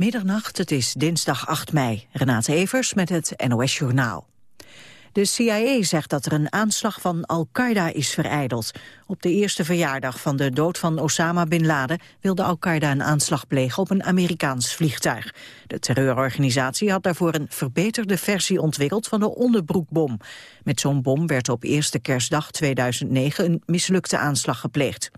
Middernacht, het is dinsdag 8 mei. Renate Evers met het NOS Journaal. De CIA zegt dat er een aanslag van Al-Qaeda is vereideld. Op de eerste verjaardag van de dood van Osama Bin Laden... wilde Al-Qaeda een aanslag plegen op een Amerikaans vliegtuig. De terreurorganisatie had daarvoor een verbeterde versie ontwikkeld... van de onderbroekbom. Met zo'n bom werd op eerste kerstdag 2009 een mislukte aanslag gepleegd.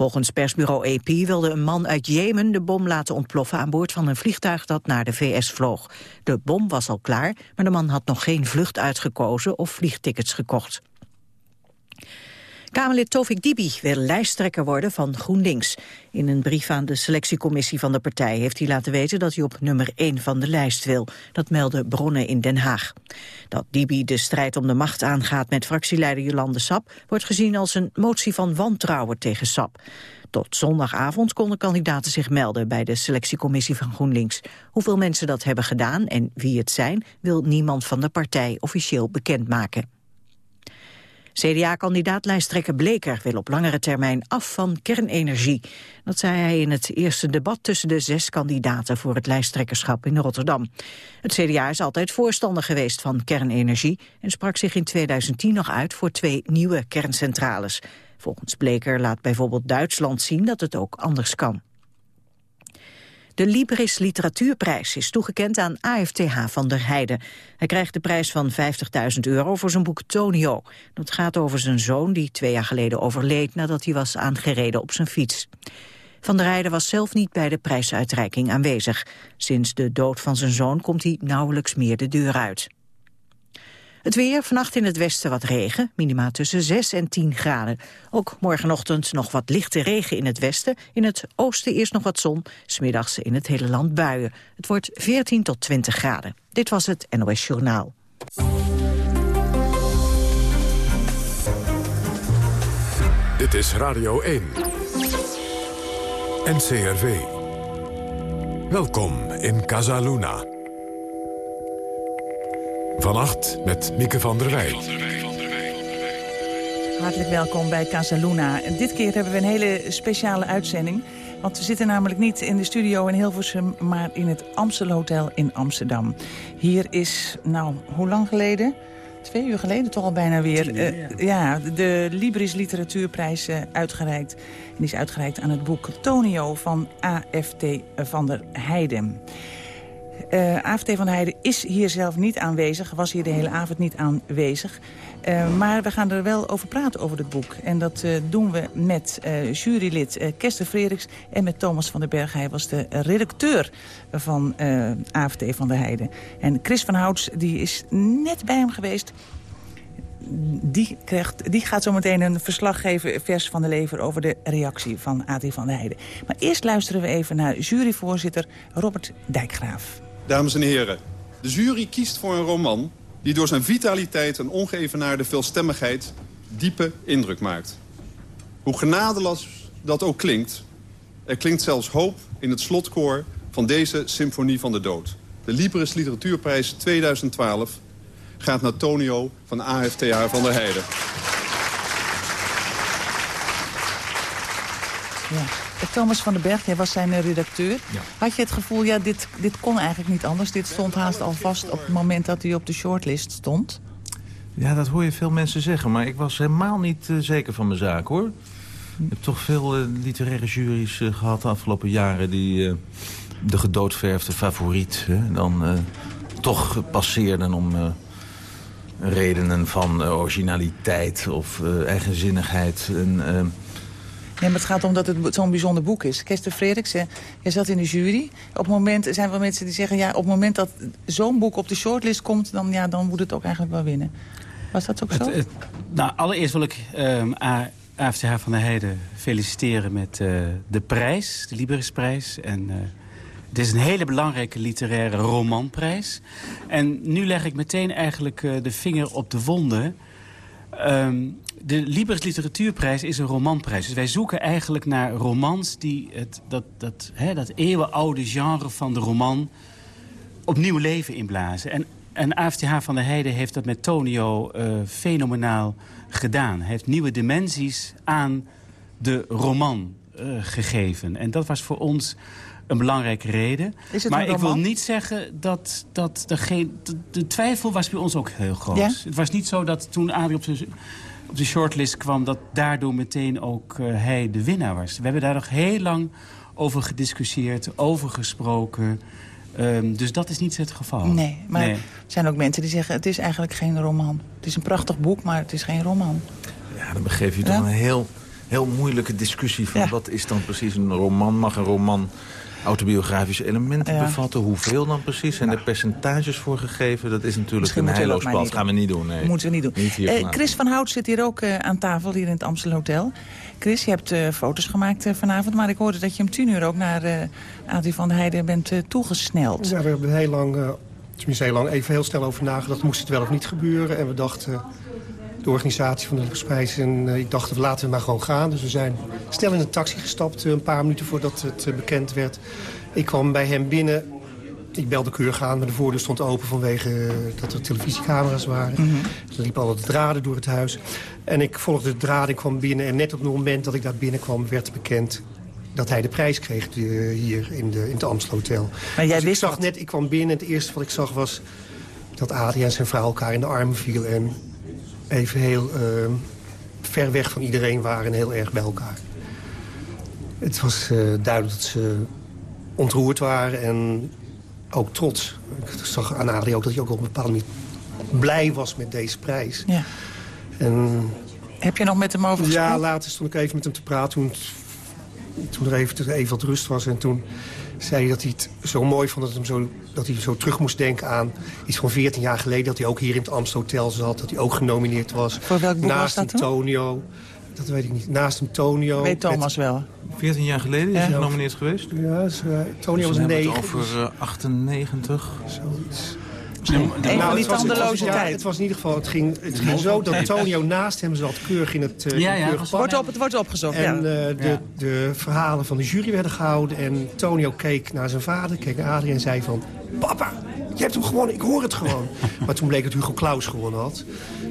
Volgens persbureau AP wilde een man uit Jemen de bom laten ontploffen aan boord van een vliegtuig dat naar de VS vloog. De bom was al klaar, maar de man had nog geen vlucht uitgekozen of vliegtickets gekocht. Kamerlid Tovik Dibi wil lijsttrekker worden van GroenLinks. In een brief aan de selectiecommissie van de partij heeft hij laten weten dat hij op nummer 1 van de lijst wil. Dat melden bronnen in Den Haag. Dat Dibi de strijd om de macht aangaat met fractieleider Jolande Sap wordt gezien als een motie van wantrouwen tegen Sap. Tot zondagavond konden kandidaten zich melden bij de selectiecommissie van GroenLinks. Hoeveel mensen dat hebben gedaan en wie het zijn, wil niemand van de partij officieel bekendmaken. CDA-kandidaat-lijsttrekker Bleker wil op langere termijn af van kernenergie. Dat zei hij in het eerste debat tussen de zes kandidaten voor het lijsttrekkerschap in Rotterdam. Het CDA is altijd voorstander geweest van kernenergie en sprak zich in 2010 nog uit voor twee nieuwe kerncentrales. Volgens Bleker laat bijvoorbeeld Duitsland zien dat het ook anders kan. De Libris Literatuurprijs is toegekend aan AFTH van der Heijden. Hij krijgt de prijs van 50.000 euro voor zijn boek Tonio. Dat gaat over zijn zoon die twee jaar geleden overleed nadat hij was aangereden op zijn fiets. Van der Heijden was zelf niet bij de prijsuitreiking aanwezig. Sinds de dood van zijn zoon komt hij nauwelijks meer de deur uit. Het weer, vannacht in het westen wat regen, minima tussen 6 en 10 graden. Ook morgenochtend nog wat lichte regen in het westen. In het oosten eerst nog wat zon, smiddags in het hele land buien. Het wordt 14 tot 20 graden. Dit was het NOS Journaal. Dit is Radio 1. NCRV. Welkom in Casaluna. Vannacht met Mieke van der Wij. Hartelijk welkom bij Casaluna. En dit keer hebben we een hele speciale uitzending. Want we zitten namelijk niet in de studio in Hilversum... maar in het Amstelhotel in Amsterdam. Hier is, nou, hoe lang geleden? Twee uur geleden toch al bijna weer. Uh, ja, de Libris Literatuurprijs uh, uitgereikt. En die is uitgereikt aan het boek Tonio van AFT van der Heijden. Uh, eh, AFT van Heijden is hier zelf niet aanwezig, was hier de hele avond niet aanwezig. Uh, maar we gaan er wel over praten over het boek. En dat uh, doen we met jurylid Kester Frederiks en met Thomas van den Berg. Hij was de redacteur van AFT van der Heijden. En Chris van Houts die is net bij hem geweest die, krijgt, die gaat zo meteen een verslag geven, vers van de lever... over de reactie van AT van der Heijden. Maar eerst luisteren we even naar juryvoorzitter Robert Dijkgraaf. Dames en heren, de jury kiest voor een roman... die door zijn vitaliteit en ongeëvenaarde veelstemmigheid diepe indruk maakt. Hoe genadeloos dat ook klinkt... er klinkt zelfs hoop in het slotkoor van deze Symfonie van de Dood. De Libris Literatuurprijs 2012 gaat naar Tonio van AFTA van der Heijden. Thomas van den Berg, jij was zijn eh, redacteur. Had je het gevoel, ja, dit, dit kon eigenlijk niet anders. Dit stond haast al vast op het moment dat hij op de shortlist stond. Ja, dat hoor je veel mensen zeggen. Maar ik was helemaal niet uh, zeker van mijn zaak, hoor. Ik heb toch veel uh, literaire juries uh, gehad de afgelopen jaren... die de gedoodverfde favoriet dan toch passeerden om redenen van originaliteit of eigenzinnigheid... En, Nee, maar het gaat om dat het zo'n bijzonder boek is. Kester Frederiks, jij zat in de jury. Op het moment er zijn wel mensen die zeggen... ja, op het moment dat zo'n boek op de shortlist komt... Dan, ja, dan moet het ook eigenlijk wel winnen. Was dat ook zo? nou, allereerst wil ik um, AFTH van der Heijden feliciteren met uh, de prijs, de Liberisprijs. En uh, het is een hele belangrijke literaire romanprijs. En nu leg ik meteen eigenlijk uh, de vinger op de wonden... Um, de Libris Literatuurprijs is een romanprijs. Dus wij zoeken eigenlijk naar romans die het, dat, dat, hè, dat eeuwenoude genre van de roman opnieuw leven inblazen. En, en AFTH van der Heijden heeft dat met Tonio uh, fenomenaal gedaan. Hij heeft nieuwe dimensies aan de roman uh, gegeven. En dat was voor ons een belangrijke reden. Is het maar ik wil niet zeggen dat, dat er geen... De, de twijfel was bij ons ook heel groot. Ja? Het was niet zo dat toen Adrie op, zijn- op de shortlist kwam... dat daardoor meteen ook eh, hij de winnaar was. We hebben daar nog heel lang over gediscussieerd, over gesproken. Ehm, dus dat is niet het geval. Nee, maar Nee. er zijn ook mensen die zeggen... het is eigenlijk geen roman. Het is een prachtig boek, maar het is geen roman. Ja, dan begeef je toch Ja? een heel, heel moeilijke discussie van... Ja. wat is dan precies een roman? Mag een roman autobiografische elementen Ja. bevatten? Hoeveel dan precies? Zijn er percentages voor gegeven? Dat is natuurlijk Misschien een dat maar pad. niet gaan we niet doen, nee. moeten we niet doen. Niet Eh. Chris van Hout zit hier ook eh, aan tafel, hier in het Amstel Hotel. Chris, je hebt eh, foto's gemaakt vanavond... maar ik hoorde dat je om tien uur ook naar eh Adrie van der Heijden bent toegesneld. Ja, we hebben heel lang, eh, tenminste heel lang, even heel snel over nagedacht. Moest het wel of niet gebeuren? En we dachten, de organisatie van de Liefdesprijs... en eh, ik dacht, laten we maar gewoon gaan. Dus we zijn snel in een taxi gestapt, eh, een paar minuten voordat het eh, bekend werd. Ik kwam bij hem binnen. Ik belde keurig aan, maar de voordeur stond open vanwege dat er televisiecamera's waren. Er liepen alle draden door het huis. En ik volgde de draden, ik kwam binnen. En net op het moment dat ik daar binnenkwam, werd bekend dat hij de prijs kreeg hier in, de, in het Amstel Hotel. Maar jij Dus ik wist zag dat. net, ik kwam binnen en het eerste wat ik zag was dat Adrie en zijn vrouw elkaar in de armen viel. En even heel eh, ver weg van iedereen waren en heel erg bij elkaar. Het was eh, duidelijk dat ze ontroerd waren en ook trots. Ik zag aan Adrie ook dat hij ook op een bepaalde manier blij was met deze prijs. Ja. En Heb je nog met hem over gesproken? ja, later stond ik even met hem te praten toen, toen er even, even wat rust was. En toen zei hij dat hij het zo mooi vond dat, hem zo, dat hij zo terug moest denken aan iets van 14 jaar geleden. Dat hij ook hier in het Amstel Hotel zat, dat hij ook genomineerd was. Voor welk boek Naast was dat toen? Antonio. Dat weet ik niet. Naast Antonio. Weet Thomas wel. 14 jaar geleden is Ja. hij genomineerd geweest? Ja, Antonio Dus was dan hebben we negen. het over eh, 98. zoiets. Een van die Nou, het was- tandeloze het was- ja, tijd. het was in ieder geval, het ging, het ging zo dat Antonio naast hem zat, keurig in het, eh, in Ja, het ja. Wordt, op, het wordt opgezocht, En ja. eh, de, de verhalen van de jury werden gehouden. En Tonio keek naar zijn vader, keek naar Adrie en zei van... Papa, je hebt hem gewonnen, ik hoor het gewoon. maar toen bleek dat Hugo Claus gewonnen had.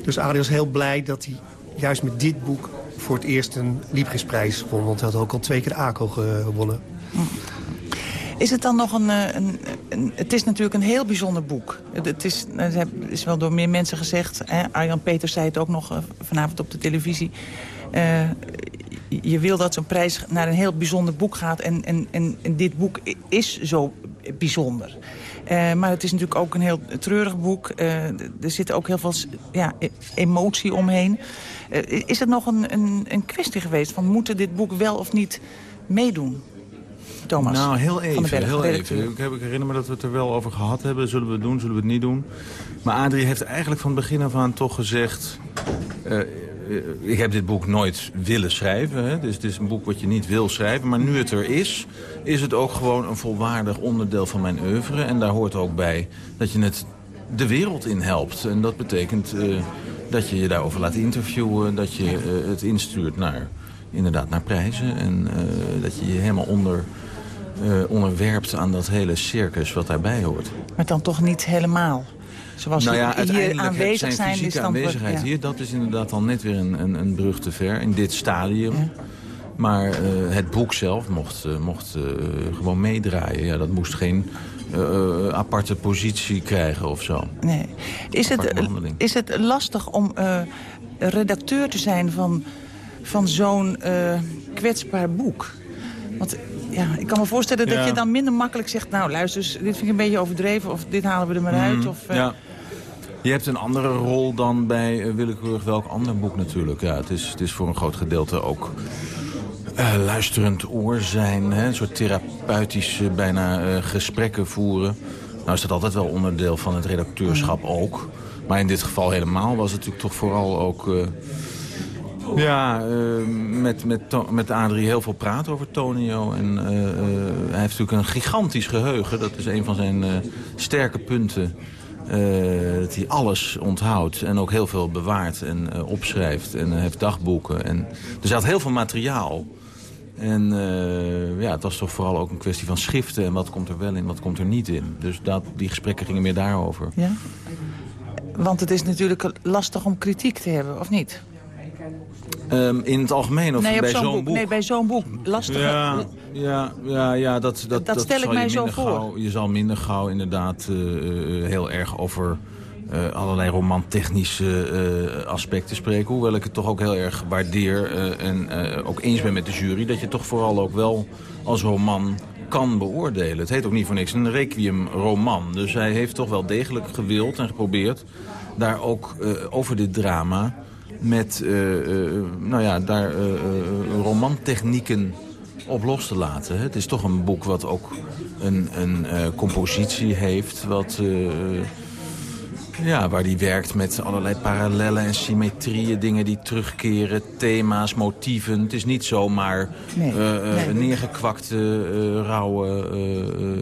Dus Adrie was heel blij dat hij juist met dit boek... voor het eerst een Liebgesprijs won. Want hij had ook al twee keer de ACO gewonnen. Is het dan nog een, eh, een, een... Het is natuurlijk een heel bijzonder boek. Het, is, heb- is wel door meer mensen gezegd. Hè? Arjan Peters zei het ook nog eh, vanavond op de televisie. Eh, je wil dat zo'n prijs naar een heel bijzonder boek gaat. En, en, en, dit boek is zo bijzonder. Eh, maar het is natuurlijk ook een heel treurig boek. Eh, er zit ook heel veel ja, e- emotie omheen. Eh, is het nog een, een, een kwestie geweest van... moeten dit boek wel of niet meedoen? Thomas Nou, heel even. Berg, Heel even. Ik, heb, ik herinner me dat we het er wel over gehad hebben. Zullen we het doen, zullen we het niet doen? Maar Adrie heeft eigenlijk van begin af aan toch gezegd... eh, eh, ik heb dit boek nooit willen schrijven. Hè? Dus het is een boek wat je niet wil schrijven. Maar nu het er is, is het ook gewoon een volwaardig onderdeel van mijn oeuvre. En daar hoort ook bij dat je het de wereld in helpt. En dat betekent eh, dat je je daarover laat interviewen. Dat je het instuurt naar, inderdaad, naar prijzen. En eh, dat je je helemaal onder eh, onderwerpt aan dat hele circus wat daarbij hoort. Maar dan toch niet helemaal. Zoals nou ja, hier uiteindelijk het- aanwezig zijn zijn. fysieke dan voor- aanwezigheid ja. hier, dat is inderdaad al net weer een, een, een brug te ver in dit stadium. Maar eh, het boek zelf mocht, mocht gewoon meedraaien. Ja, dat moest geen aparte positie krijgen of zo. Nee. Is, het, behandeling. is het lastig om redacteur te zijn van, van zo'n eh, kwetsbaar boek? Want ja, ik kan me voorstellen dat Ja. je dan minder makkelijk zegt... nou luister, dit vind ik een beetje overdreven of dit halen we er maar uit. Of, eh, Mhm. Ja. Je hebt een andere rol dan bij eh, willekeurig welk ander boek natuurlijk. Ja, het, is, het is voor een groot gedeelte ook luisterend oor zijn. Hè? Een soort therapeutische bijna gesprekken voeren. Nou is dat altijd wel onderdeel van het redacteurschap ook. Maar in dit geval helemaal was het natuurlijk toch vooral ook... ja, eh, met, met, met Adrie heel veel praten over Tonio. En eh, eh, hij heeft natuurlijk een gigantisch geheugen. Dat is een van zijn eh, sterke punten. Eh, dat hij alles onthoudt en ook heel veel bewaart en eh, opschrijft. En hij heeft dagboeken. En, dus hij had heel veel materiaal. En eh, ja, het was toch vooral ook een kwestie van schriften. En wat komt er wel in, wat komt er niet in. Dus dat, die gesprekken gingen meer daarover. ja? Want het is natuurlijk lastig om kritiek te hebben, of niet? Ehm, in het algemeen of nee, bij zo'n boek. boek? Nee, bij zo'n boek. Lastig. Ja. Ja, ja, ja dat, dat, Dat stel ik mij je zo voor. Gauw, je zal minder gauw inderdaad eh, eh, heel erg over eh, allerlei romantechnische eh, aspecten spreken. Hoewel ik het toch ook heel erg waardeer en eh, ook eens ben met de jury... dat je toch vooral ook wel als roman kan beoordelen. Het heet ook niet voor niks een requiem-roman. Dus hij heeft toch wel degelijk gewild en geprobeerd... daar ook eh, over dit drama met eh, eh, nou ja, daar eh, romantechnieken op los te laten. Het is toch een boek wat ook een, een compositie heeft... Wat, ja, waar die werkt met allerlei parallellen en symmetrieën... dingen die terugkeren, thema's, motieven. Het is niet zomaar Nee, nee. neergekwakte, rauwe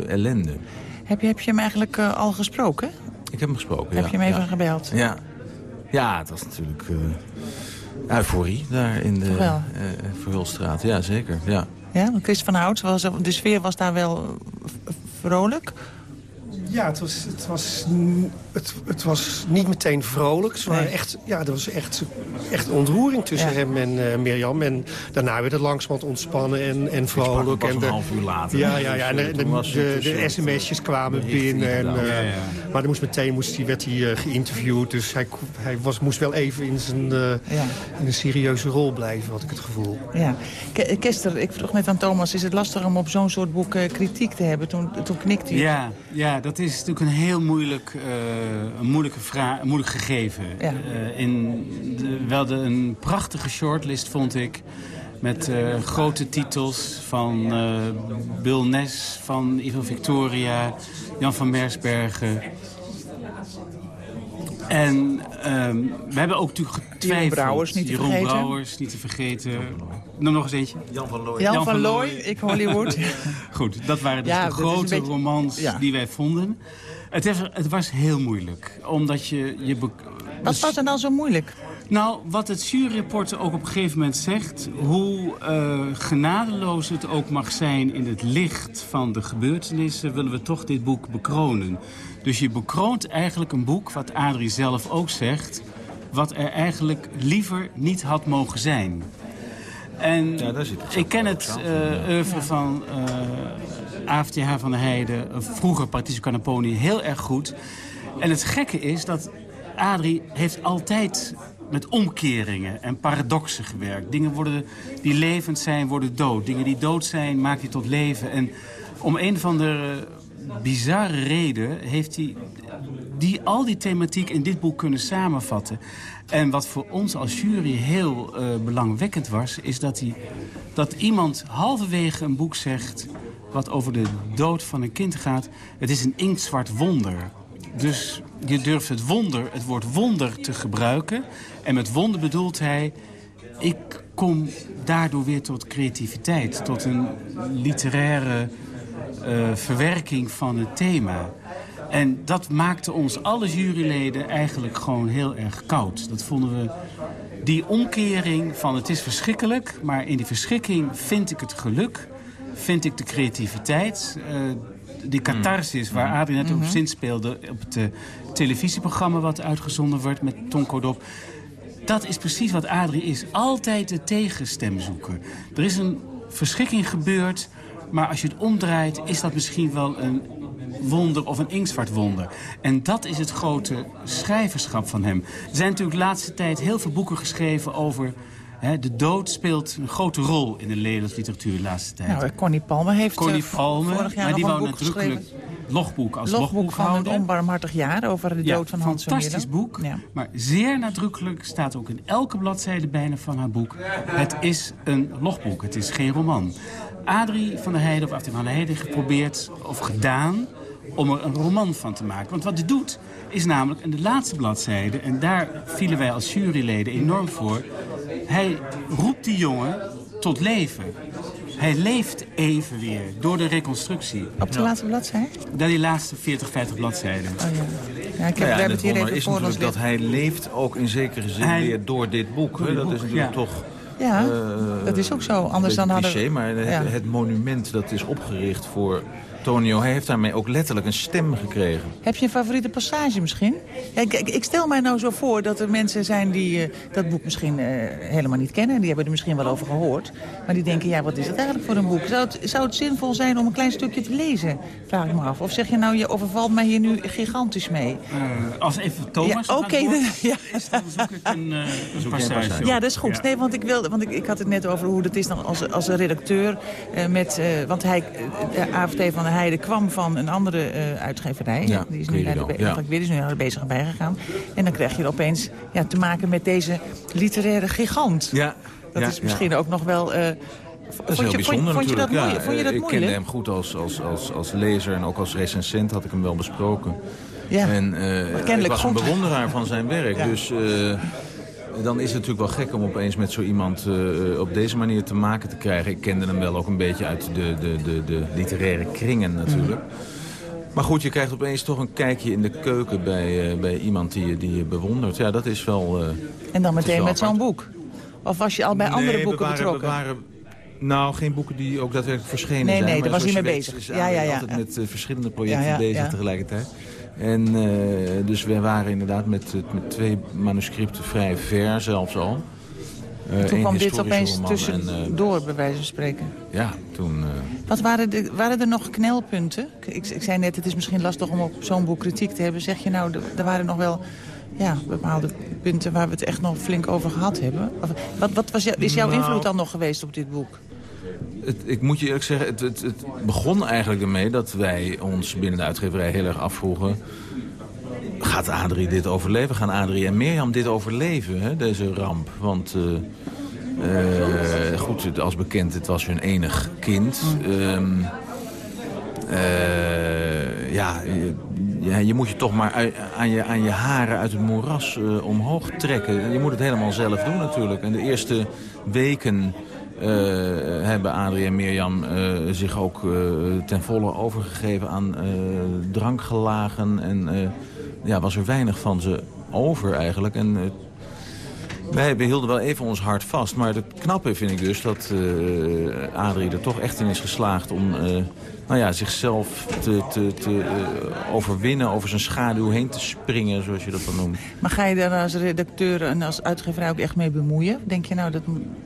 ellende. Heb je, heb je hem eigenlijk al gesproken? Ik heb hem gesproken, heb ja. je hem even ja. gebeld? Ja. Ja, het was natuurlijk eh, euforie daar in de eh Verhulstraat. Ja, zeker. Ja. Ja, Chris van Hout, was, de sfeer was daar wel vrolijk. Ja, het was, het was, het, het was niet meteen vrolijk. Ze waren Nee. echt, ja, er was echt, echt ontroering tussen Ja. hem en eh, Mirjam. En daarna werd het langzamerhand ontspannen en, en vrolijk. en een de, half uur later. Ja, ja, ja. En de, de, de, een sms'jes kwamen binnen. En, eh, Ja, ja. Maar er moest meteen moest hij, werd hij eh, geïnterviewd. Dus hij, hij was, moest wel even in, zijn, eh, Ja. in een serieuze rol blijven, had ik het gevoel. Ja. Ke- Kester, ik vroeg net aan Thomas, is het lastig om op zo'n soort boek eh, kritiek te hebben? Toen, toen knikte hij. Ja, ja, dat is natuurlijk een heel moeilijk, eh, een moeilijke vraag, moeilijk gegeven. Ja. Eh, in de, wel de, een prachtige shortlist vond ik. Met eh, grote titels van eh, Bill Nes, van Ivo Victoria, Jan van Mersbergen. En ehm, we hebben ook natuurlijk getwijfeld. Brouwers, niet te Jeroen vergeten. Brouwers, niet te vergeten. Noem nog eens eentje. Jan van Looy. Jan, Jan van Looy, ik Hollywood. Goed, dat waren dus Ja, de grote beetje- romans Ja. die wij vonden. Het, heeft- het was heel moeilijk, omdat je... je Wat was er dan zo moeilijk? Nou, wat het juryrapport ook op een gegeven moment zegt... hoe eh, genadeloos het ook mag zijn in het licht van de gebeurtenissen... willen we toch dit boek bekronen. Dus je bekroont eigenlijk een boek, wat Adrie zelf ook zegt... wat er eigenlijk liever niet had mogen zijn. En Ja, daar zit het ik ken het eh oeuvre van eh AFTH van der Heijden, eh, vroeger Patricio Canaponi, heel erg goed. En het gekke is dat Adrie heeft altijd met omkeringen en paradoxen gewerkt. Dingen worden, die levend zijn, worden dood. Dingen die dood zijn, maakt hij tot leven. En om een van de bizarre reden heeft hij die, al die thematiek in dit boek kunnen samenvatten. En wat voor ons als jury heel eh, belangwekkend was... is dat, hij, dat iemand halverwege een boek zegt... wat over de dood van een kind gaat... het is een inktzwart wonder. Dus je durft het wonder, het woord wonder te gebruiken. En met wonder bedoelt hij... ik kom daardoor weer tot creativiteit. Tot een literaire eh, verwerking van het thema. En dat maakte ons, alle juryleden, eigenlijk gewoon heel erg koud. Dat vonden we... Die omkering van het is verschrikkelijk... maar in die verschrikking vind ik het geluk... vind ik de creativiteit... eh, die catharsis waar Adrie net op zinspeelde... op het eh, televisieprogramma wat uitgezonden wordt met Ton Kodop... Dat is precies wat Adrie is. Altijd de tegenstem zoeken. Er is een verschrikking gebeurd, maar als je het omdraait... is dat misschien wel een wonder of een inktzwart wonder. En dat is het grote schrijverschap van hem. Er zijn natuurlijk de laatste tijd heel veel boeken geschreven over... De dood speelt een grote rol in de Nederlandse literatuur de laatste tijd. Nou, Connie Palme heeft Connie eh, Palme, vorig jaar maar die wou nadrukkelijk logboek als Logboek van een onbarmhartig jaar over de dood van Hans fantastisch boek. Ja. Maar zeer nadrukkelijk staat ook in elke bladzijde bijna van haar boek... het is een logboek, het is geen roman. Adrie van der Heijden of Aftin van der Heijden geprobeerd of gedaan om er een roman van te maken. Want wat hij doet, is namelijk in de laatste bladzijde... en daar vielen wij als juryleden enorm voor... hij roept die jongen tot leven. Hij leeft even weer door de reconstructie. Op de laatste bladzijde? Naar die laatste 40, 50 bladzijden. Oh, ja. ja, ik heb, Nou ja, het hier wonder even is voor ons natuurlijk dat hij leeft ook in zekere zin Hij- weer door dit boek. Door Dat boek, is natuurlijk ja. toch... Ja, eh, dat is ook zo. Anders dan hadden cliché, maar het, ja. het monument dat is opgericht voor Tonio hij heeft daarmee ook letterlijk een stem gekregen. Heb je een favoriete passage misschien? Ja, ik, ik, stel mij nou zo voor dat er mensen zijn die uh, dat boek misschien uh, helemaal niet kennen. Die hebben er misschien wel over gehoord. Maar die denken, ja, wat is het eigenlijk voor een boek? Zou het, zou het zinvol zijn om een klein stukje te lezen? Vraag ik me af. Of zeg je nou, je overvalt mij hier nu gigantisch mee? Uh, als even Thomas ja, Oké, ja. dan zoek ik een, een passage. Ja, dat is goed. Ja. Nee, want ik wilde, want ik, ik had het net over hoe dat is dan als, als een redacteur met, want hij, de AFT van de Heide kwam van een andere uh, uitgeverij. Ja, die is nu naar de, ja. weer is nu naar de bezige bijgegaan. En dan krijg je opeens ja, te maken met deze literaire gigant. Ja. Dat ja, is misschien ook nog wel... Uh, dat is heel bijzonder vond, je dat natuurlijk. Moeilijk? Je dat ik moeilijk? kende hem goed als, als, als, als lezer en ook als recensent had ik hem wel besproken. Ja, en uh, ik was een bewonderaar van zijn werk. Dus dan is het natuurlijk wel gek om opeens met zo iemand uh, op deze manier te maken te krijgen. Ik kende hem wel ook een beetje uit de, de, de, de literaire kringen natuurlijk. Mm. Maar goed, je krijgt opeens toch een kijkje in de keuken bij, uh, bij iemand die je, die je bewondert. Ja, dat is wel... Uh, en dan meteen met zo'n boek? Of was je al bij nee, andere boeken betrokken? We waren, nou, geen boeken die ook daadwerkelijk verschenen nee, zijn. Nee, daar was hij mee bezig. Ja, ja, ja. altijd met verschillende projecten bezig tegelijkertijd. En uh, dus we waren inderdaad met, met twee manuscripten vrij ver zelfs al. Uh, toen kwam dit opeens tussendoor, uh, bij wijze van spreken. Ja, toen... Uh... Wat waren, de, waren er nog knelpunten? Ik, ik zei net, het is misschien lastig om op zo'n boek kritiek te hebben. Zeg je nou, er waren nog wel ja, bepaalde punten waar we het echt nog flink over gehad hebben? Of, wat, wat was jou, is jouw nou, invloed dan nog geweest op dit boek? Ik moet je eerlijk zeggen, het, het, het begon eigenlijk ermee dat wij ons binnen de uitgeverij heel erg afvroegen... Gaat Adrie dit overleven? Gaan Adrie en Mirjam dit overleven, hè, deze ramp? Want uh, uh, goed, als bekend, het was hun enig kind. Um, uh, ja, je, je, moet je toch maar aan je, aan je haren uit het moeras omhoog trekken. Je moet het helemaal zelf doen natuurlijk. En de eerste weken hebben Adrie en Mirjam uh, zich ook uh, ten volle overgegeven aan drankgelagen. En ja, was er weinig van ze over eigenlijk. En wij behielden wel even ons hart vast. Maar het knappe vind ik dus dat Adrie er toch echt in is geslaagd om nou ja, zichzelf te, te, te overwinnen, over zijn schaduw heen te springen, zoals je dat dan noemt. Maar ga je daar als redacteur en als uitgever ook echt mee bemoeien? Denk je nou, dat,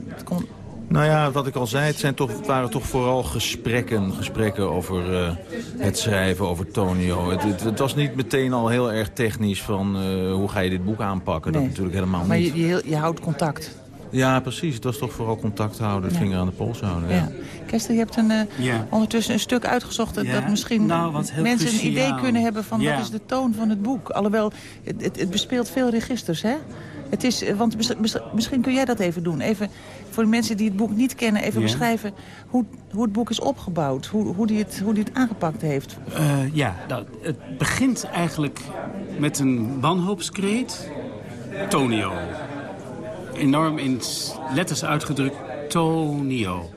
dat komt... Nou ja, wat ik al zei, het, zijn toch, het waren toch vooral gesprekken. Gesprekken over uh, het schrijven, over Tonio. Het, het, het, was niet meteen al heel erg technisch van uh, hoe ga je dit boek aanpakken. Nee. Dat natuurlijk helemaal maar niet. Maar je, je, je, houdt contact. Ja, precies. Het was toch vooral contact houden, de ja. vinger aan de pols houden. Ja. ja. Kester, je hebt een, uh, ja. ondertussen een stuk uitgezocht... Dat, dat misschien nou, mensen cruciaal. een idee kunnen hebben van wat is de toon van het boek. Alhoewel, het, het bespeelt veel registers, hè? Het is, want misschien kun jij dat even doen. Even voor de mensen die het boek niet kennen, even ja. beschrijven hoe, hoe het boek is opgebouwd. Hoe, hoe, die, het, hoe die het aangepakt heeft. Uh, ja, nou, het begint eigenlijk met een wanhoopskreet. Tonio. Enorm in letters uitgedrukt, Tonio.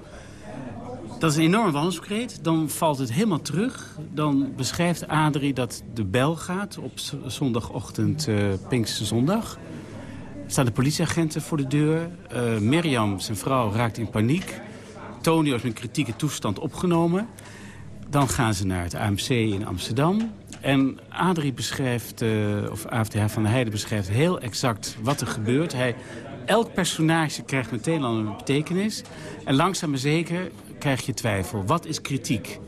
Dat is een enorm wanhoopskreet. Dan valt het helemaal terug. Dan beschrijft Adrie dat de bel gaat op zondagochtend, uh, Pinkste Zondag. Staan de politieagenten voor de deur. Uh, Mirjam, zijn vrouw, raakt in paniek. Tonio is in kritieke toestand opgenomen. Dan gaan ze naar het AMC in Amsterdam. En Adrie beschrijft, uh, of AFTH van der Heijden beschrijft heel exact wat er gebeurt. Hij, elk personage krijgt meteen al een betekenis. En langzaam maar zeker krijg je twijfel. Wat is kritiek?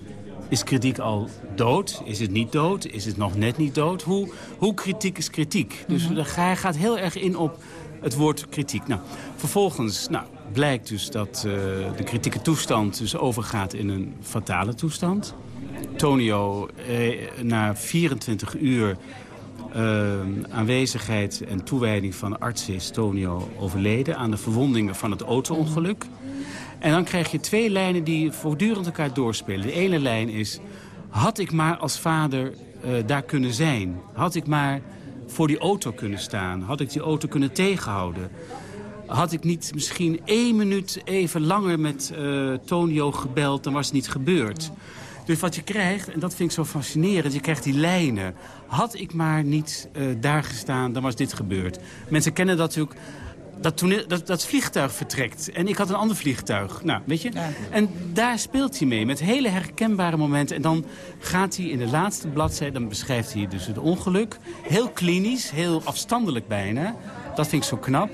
Is kritiek al dood? Is het niet dood? Is het nog net niet dood? Hoe, hoe kritiek is kritiek? Dus hij gaat heel erg in op het woord kritiek. Nou, vervolgens nou, blijkt dus dat uh, de kritieke toestand dus overgaat in een fatale toestand. Tonio, eh, na 24 uur uh, aanwezigheid en toewijding van artsen is Tonio overleden... aan de verwondingen van het auto-ongeluk. En dan krijg je twee lijnen die voortdurend elkaar doorspelen. De ene lijn is, had ik maar als vader uh, daar kunnen zijn? Had ik maar voor die auto kunnen staan? Had ik die auto kunnen tegenhouden? Had ik niet misschien één minuut even langer met uh, Tonio gebeld, dan was het niet gebeurd. Dus wat je krijgt, en dat vind ik zo fascinerend, je krijgt die lijnen. Had ik maar niet uh, daar gestaan, dan was dit gebeurd. Mensen kennen dat natuurlijk dat, dat, dat vliegtuig vertrekt. En ik had een ander vliegtuig. Nou, weet je? En daar speelt hij mee, met hele herkenbare momenten. En dan gaat hij in de laatste bladzijde, dan beschrijft hij dus het ongeluk. Heel klinisch, heel afstandelijk bijna. Dat vind ik zo knap.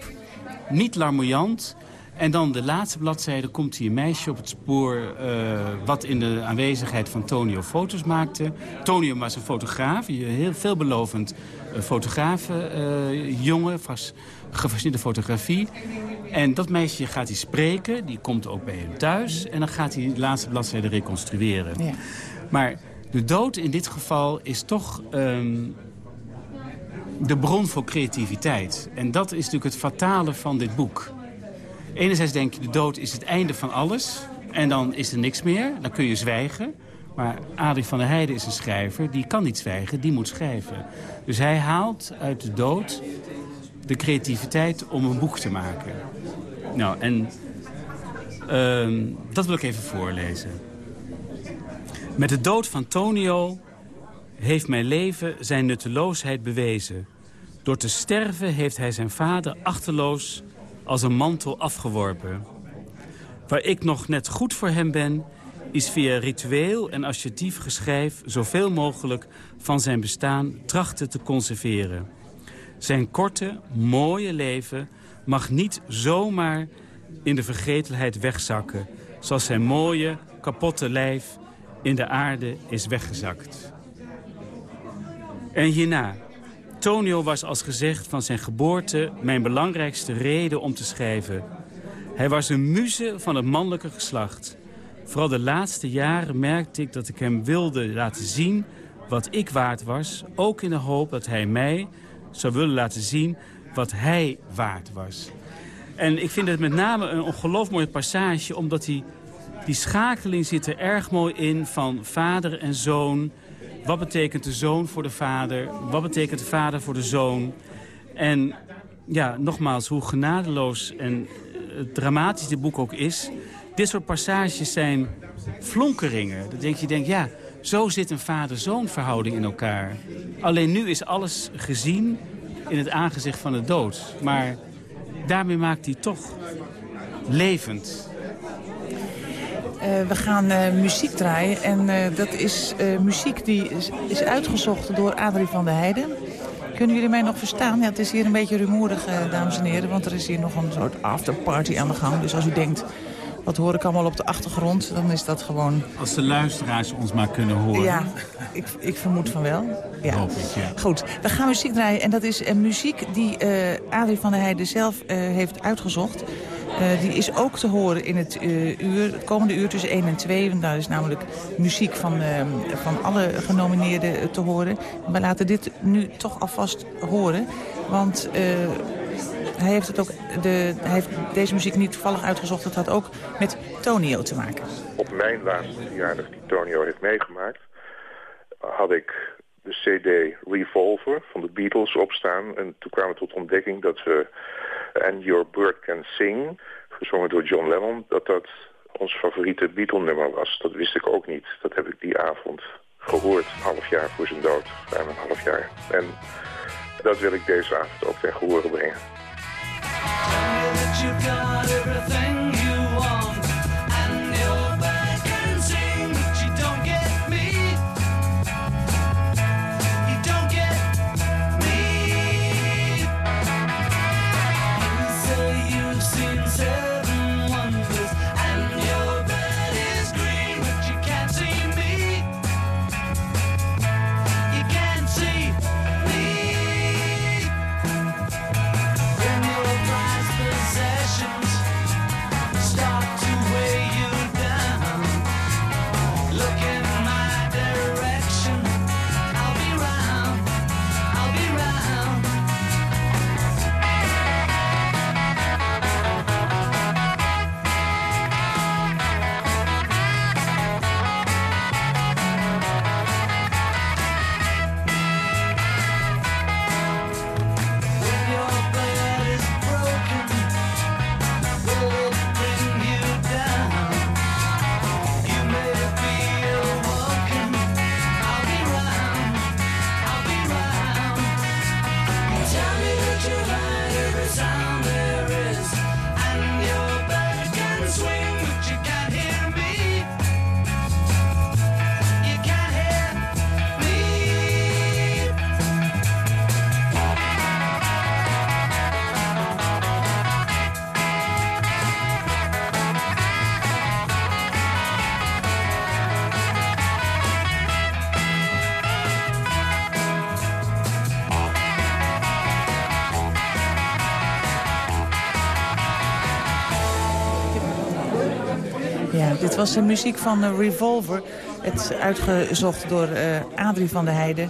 Niet larmoyant. En dan de laatste bladzijde komt hij een meisje op het spoor... Uh, wat in de aanwezigheid van Tonio foto's maakte. Tonio was een fotograaf, een heel veelbelovend uh, fotograaf, uh, jongen, vast gefascineerde fotografie. En dat meisje gaat hij spreken, die komt ook bij hem thuis... en dan gaat hij de laatste bladzijde reconstrueren. Ja. Maar de dood in dit geval is toch... Um, de bron voor creativiteit. En dat is natuurlijk het fatale van dit boek. Enerzijds denk je, de dood is het einde van alles. En dan is er niks meer. Dan kun je zwijgen. Maar Adrie van der Heijden is een schrijver. Die kan niet zwijgen, die moet schrijven. Dus hij haalt uit de dood de creativiteit om een boek te maken. Nou, en uh, dat wil ik even voorlezen. Met de dood van Tonio heeft mijn leven zijn nutteloosheid bewezen. Door te sterven heeft hij zijn vader achterloos als een mantel afgeworpen. Waar ik nog net goed voor hem ben, is via ritueel en assertief geschrijf... zoveel mogelijk van zijn bestaan trachten te conserveren. Zijn korte, mooie leven mag niet zomaar in de vergetelheid wegzakken... zoals zijn mooie, kapotte lijf in de aarde is weggezakt. En hierna, Tonio was als gezegd van zijn geboorte mijn belangrijkste reden om te schrijven. Hij was een muze van het mannelijke geslacht. Vooral de laatste jaren merkte ik dat ik hem wilde laten zien wat ik waard was. Ook in de hoop dat hij mij zou willen laten zien wat hij waard was. En ik vind het met name een ongelooflijk mooie passage... omdat die, die schakeling zit er erg mooi in van vader en zoon... Wat betekent de zoon voor de vader? Wat betekent de vader voor de zoon? En ja, nogmaals, hoe genadeloos en eh, dramatisch dit boek ook is... dit soort passages zijn flonkeringen. Dan denk je, denk, ja, zo zit een vader-zoon verhouding in elkaar. Alleen nu is alles gezien in het aangezicht van de dood. Maar daarmee maakt hij toch levend. Uh, we gaan uh, muziek draaien en uh, dat is muziek die is, is, uitgezocht door Adrie van der Heijden. Kunnen jullie mij nog verstaan? Ja, het is hier een beetje rumoerig, dames en heren, want er is hier nog een soort afterparty aan de gang. Dus als u denkt, wat hoor ik allemaal op de achtergrond, dan is dat gewoon... Als de luisteraars ons maar kunnen horen. Ja, ik, ik vermoed van wel. Ja. Hoop ik, ja. Goed, we gaan muziek draaien en dat is muziek die Adrie van der Heijden zelf heeft uitgezocht... Uh, die is ook te horen in het, uh, uur, het komende uur tussen 1 en 2. Want daar is namelijk muziek van, uh, van alle genomineerden te horen. We laten dit nu toch alvast horen. Want hij heeft, het ook de, hij heeft deze muziek niet toevallig uitgezocht. Het had ook met Tonio te maken. Op mijn laatste verjaardag die Tonio heeft meegemaakt... had ik de cd Revolver van de Beatles opstaan. En toen kwamen we tot ontdekking dat we And Your Bird Can Sing, gezongen door John Lennon, dat dat ons favoriete Beatle-nummer was. Dat wist ik ook niet. Dat heb ik die avond gehoord, half jaar voor zijn dood, ruim een half jaar. En dat wil ik deze avond ook ten gehore brengen. Dit was de muziek van Revolver. Het uitgezocht door uh, Adrie van der Heijden. Uh,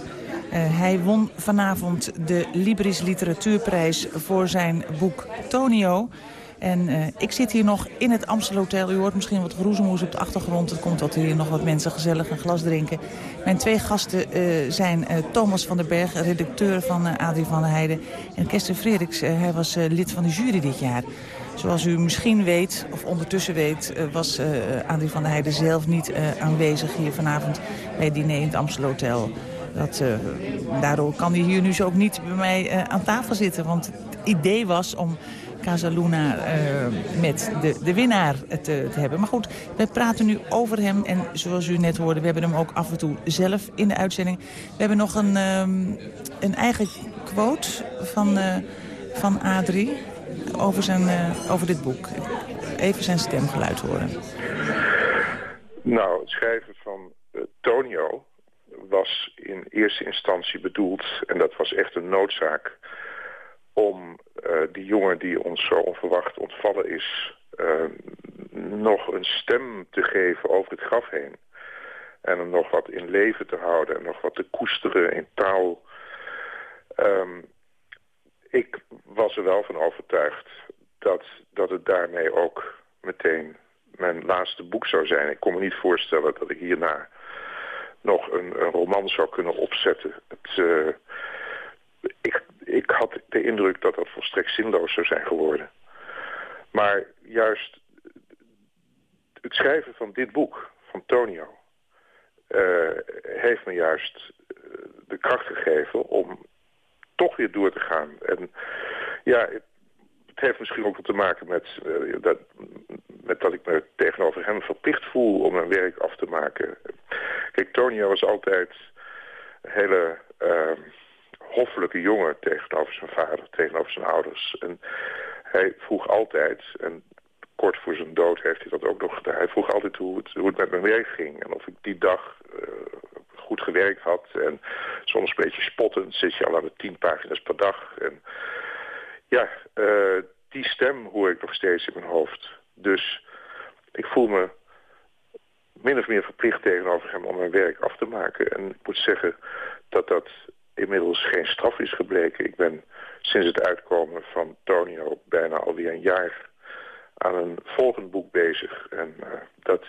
hij won vanavond de Libris Literatuurprijs voor zijn boek Tonio. En uh, ik zit hier nog in het Amstel Hotel. U hoort misschien wat geroezemoes op de achtergrond. Het komt dat hier nog wat mensen gezellig een glas drinken. Mijn twee gasten zijn Thomas van den Berg, redacteur van Adrie van der Heijden. En Kester Frederiks, hij was lid van de jury dit jaar. Zoals u misschien weet, of ondertussen weet, was Adrie van der Heijden zelf niet aanwezig hier vanavond bij het diner in het Amstel Hotel. Dat, daardoor kan hij hier nu zo ook niet bij mij aan tafel zitten. Want het idee was om Casaluna uh, met de, de winnaar te, te, hebben. Maar goed, we praten nu over hem. En zoals u net hoorde, we hebben hem ook af en toe zelf in de uitzending. We hebben nog een, um, een eigen quote van, uh, van Adrie over, zijn, uh, over dit boek. Even zijn stemgeluid horen. Nou, het schrijven van Tonio was in eerste instantie bedoeld... en dat was echt een noodzaak om uh, die jongen die ons zo onverwacht ontvallen is... Nog een stem te geven over het graf heen. En hem nog wat in leven te houden en nog wat te koesteren in taal. Um, ik was er wel van overtuigd dat, dat het daarmee ook meteen mijn laatste boek zou zijn. Ik kon me niet voorstellen dat ik hierna nog een, een roman zou kunnen opzetten. Het, uh, ik, ik had de indruk dat dat volstrekt zinloos zou zijn geworden. Maar juist het schrijven van dit boek, van Tonio... Uh, heeft me juist eh, de kracht gegeven om toch weer door te gaan. En ja, het, heeft misschien ook wat te maken met, uh, dat, met dat ik me tegenover hem verplicht voel om mijn werk af te maken. Kijk, Tonio was altijd een hele hoffelijke jongen tegenover zijn vader, tegenover zijn ouders. En hij vroeg altijd, en kort voor zijn dood heeft hij dat ook nog gedaan... hij vroeg altijd hoe het, hoe het met mijn werk ging. En of ik die dag uh, goed gewerkt had. En soms een beetje spottend zit je al aan de tien pagina's per dag. En ja, uh, die stem hoor ik nog steeds in mijn hoofd. Dus ik voel me min of meer verplicht tegenover hem om mijn werk af te maken. En ik moet zeggen dat dat inmiddels geen straf is gebleken. Ik ben sinds het uitkomen van Tonio bijna alweer een jaar aan een volgend boek bezig. En uh, dat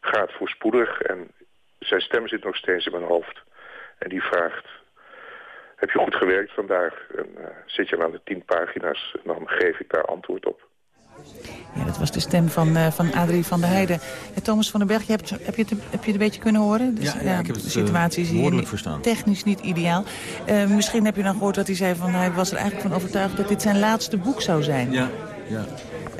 gaat voorspoedig en zijn stem zit nog steeds in mijn hoofd. En die vraagt, heb je goed gewerkt vandaag? En uh, zit je aan de tien pagina's en dan geef ik daar antwoord op. Ja, dat was de stem van, uh, van Adrie van der Heijden. En Thomas van den Berg, je hebt, heb, je het, heb je het een beetje kunnen horen? Dus, ja, ja, ik heb het de situatie is hier verstaan. technisch niet ideaal. Uh, misschien heb je dan gehoord dat hij zei van hij was er eigenlijk van overtuigd dat dit zijn laatste boek zou zijn. Ja, ja.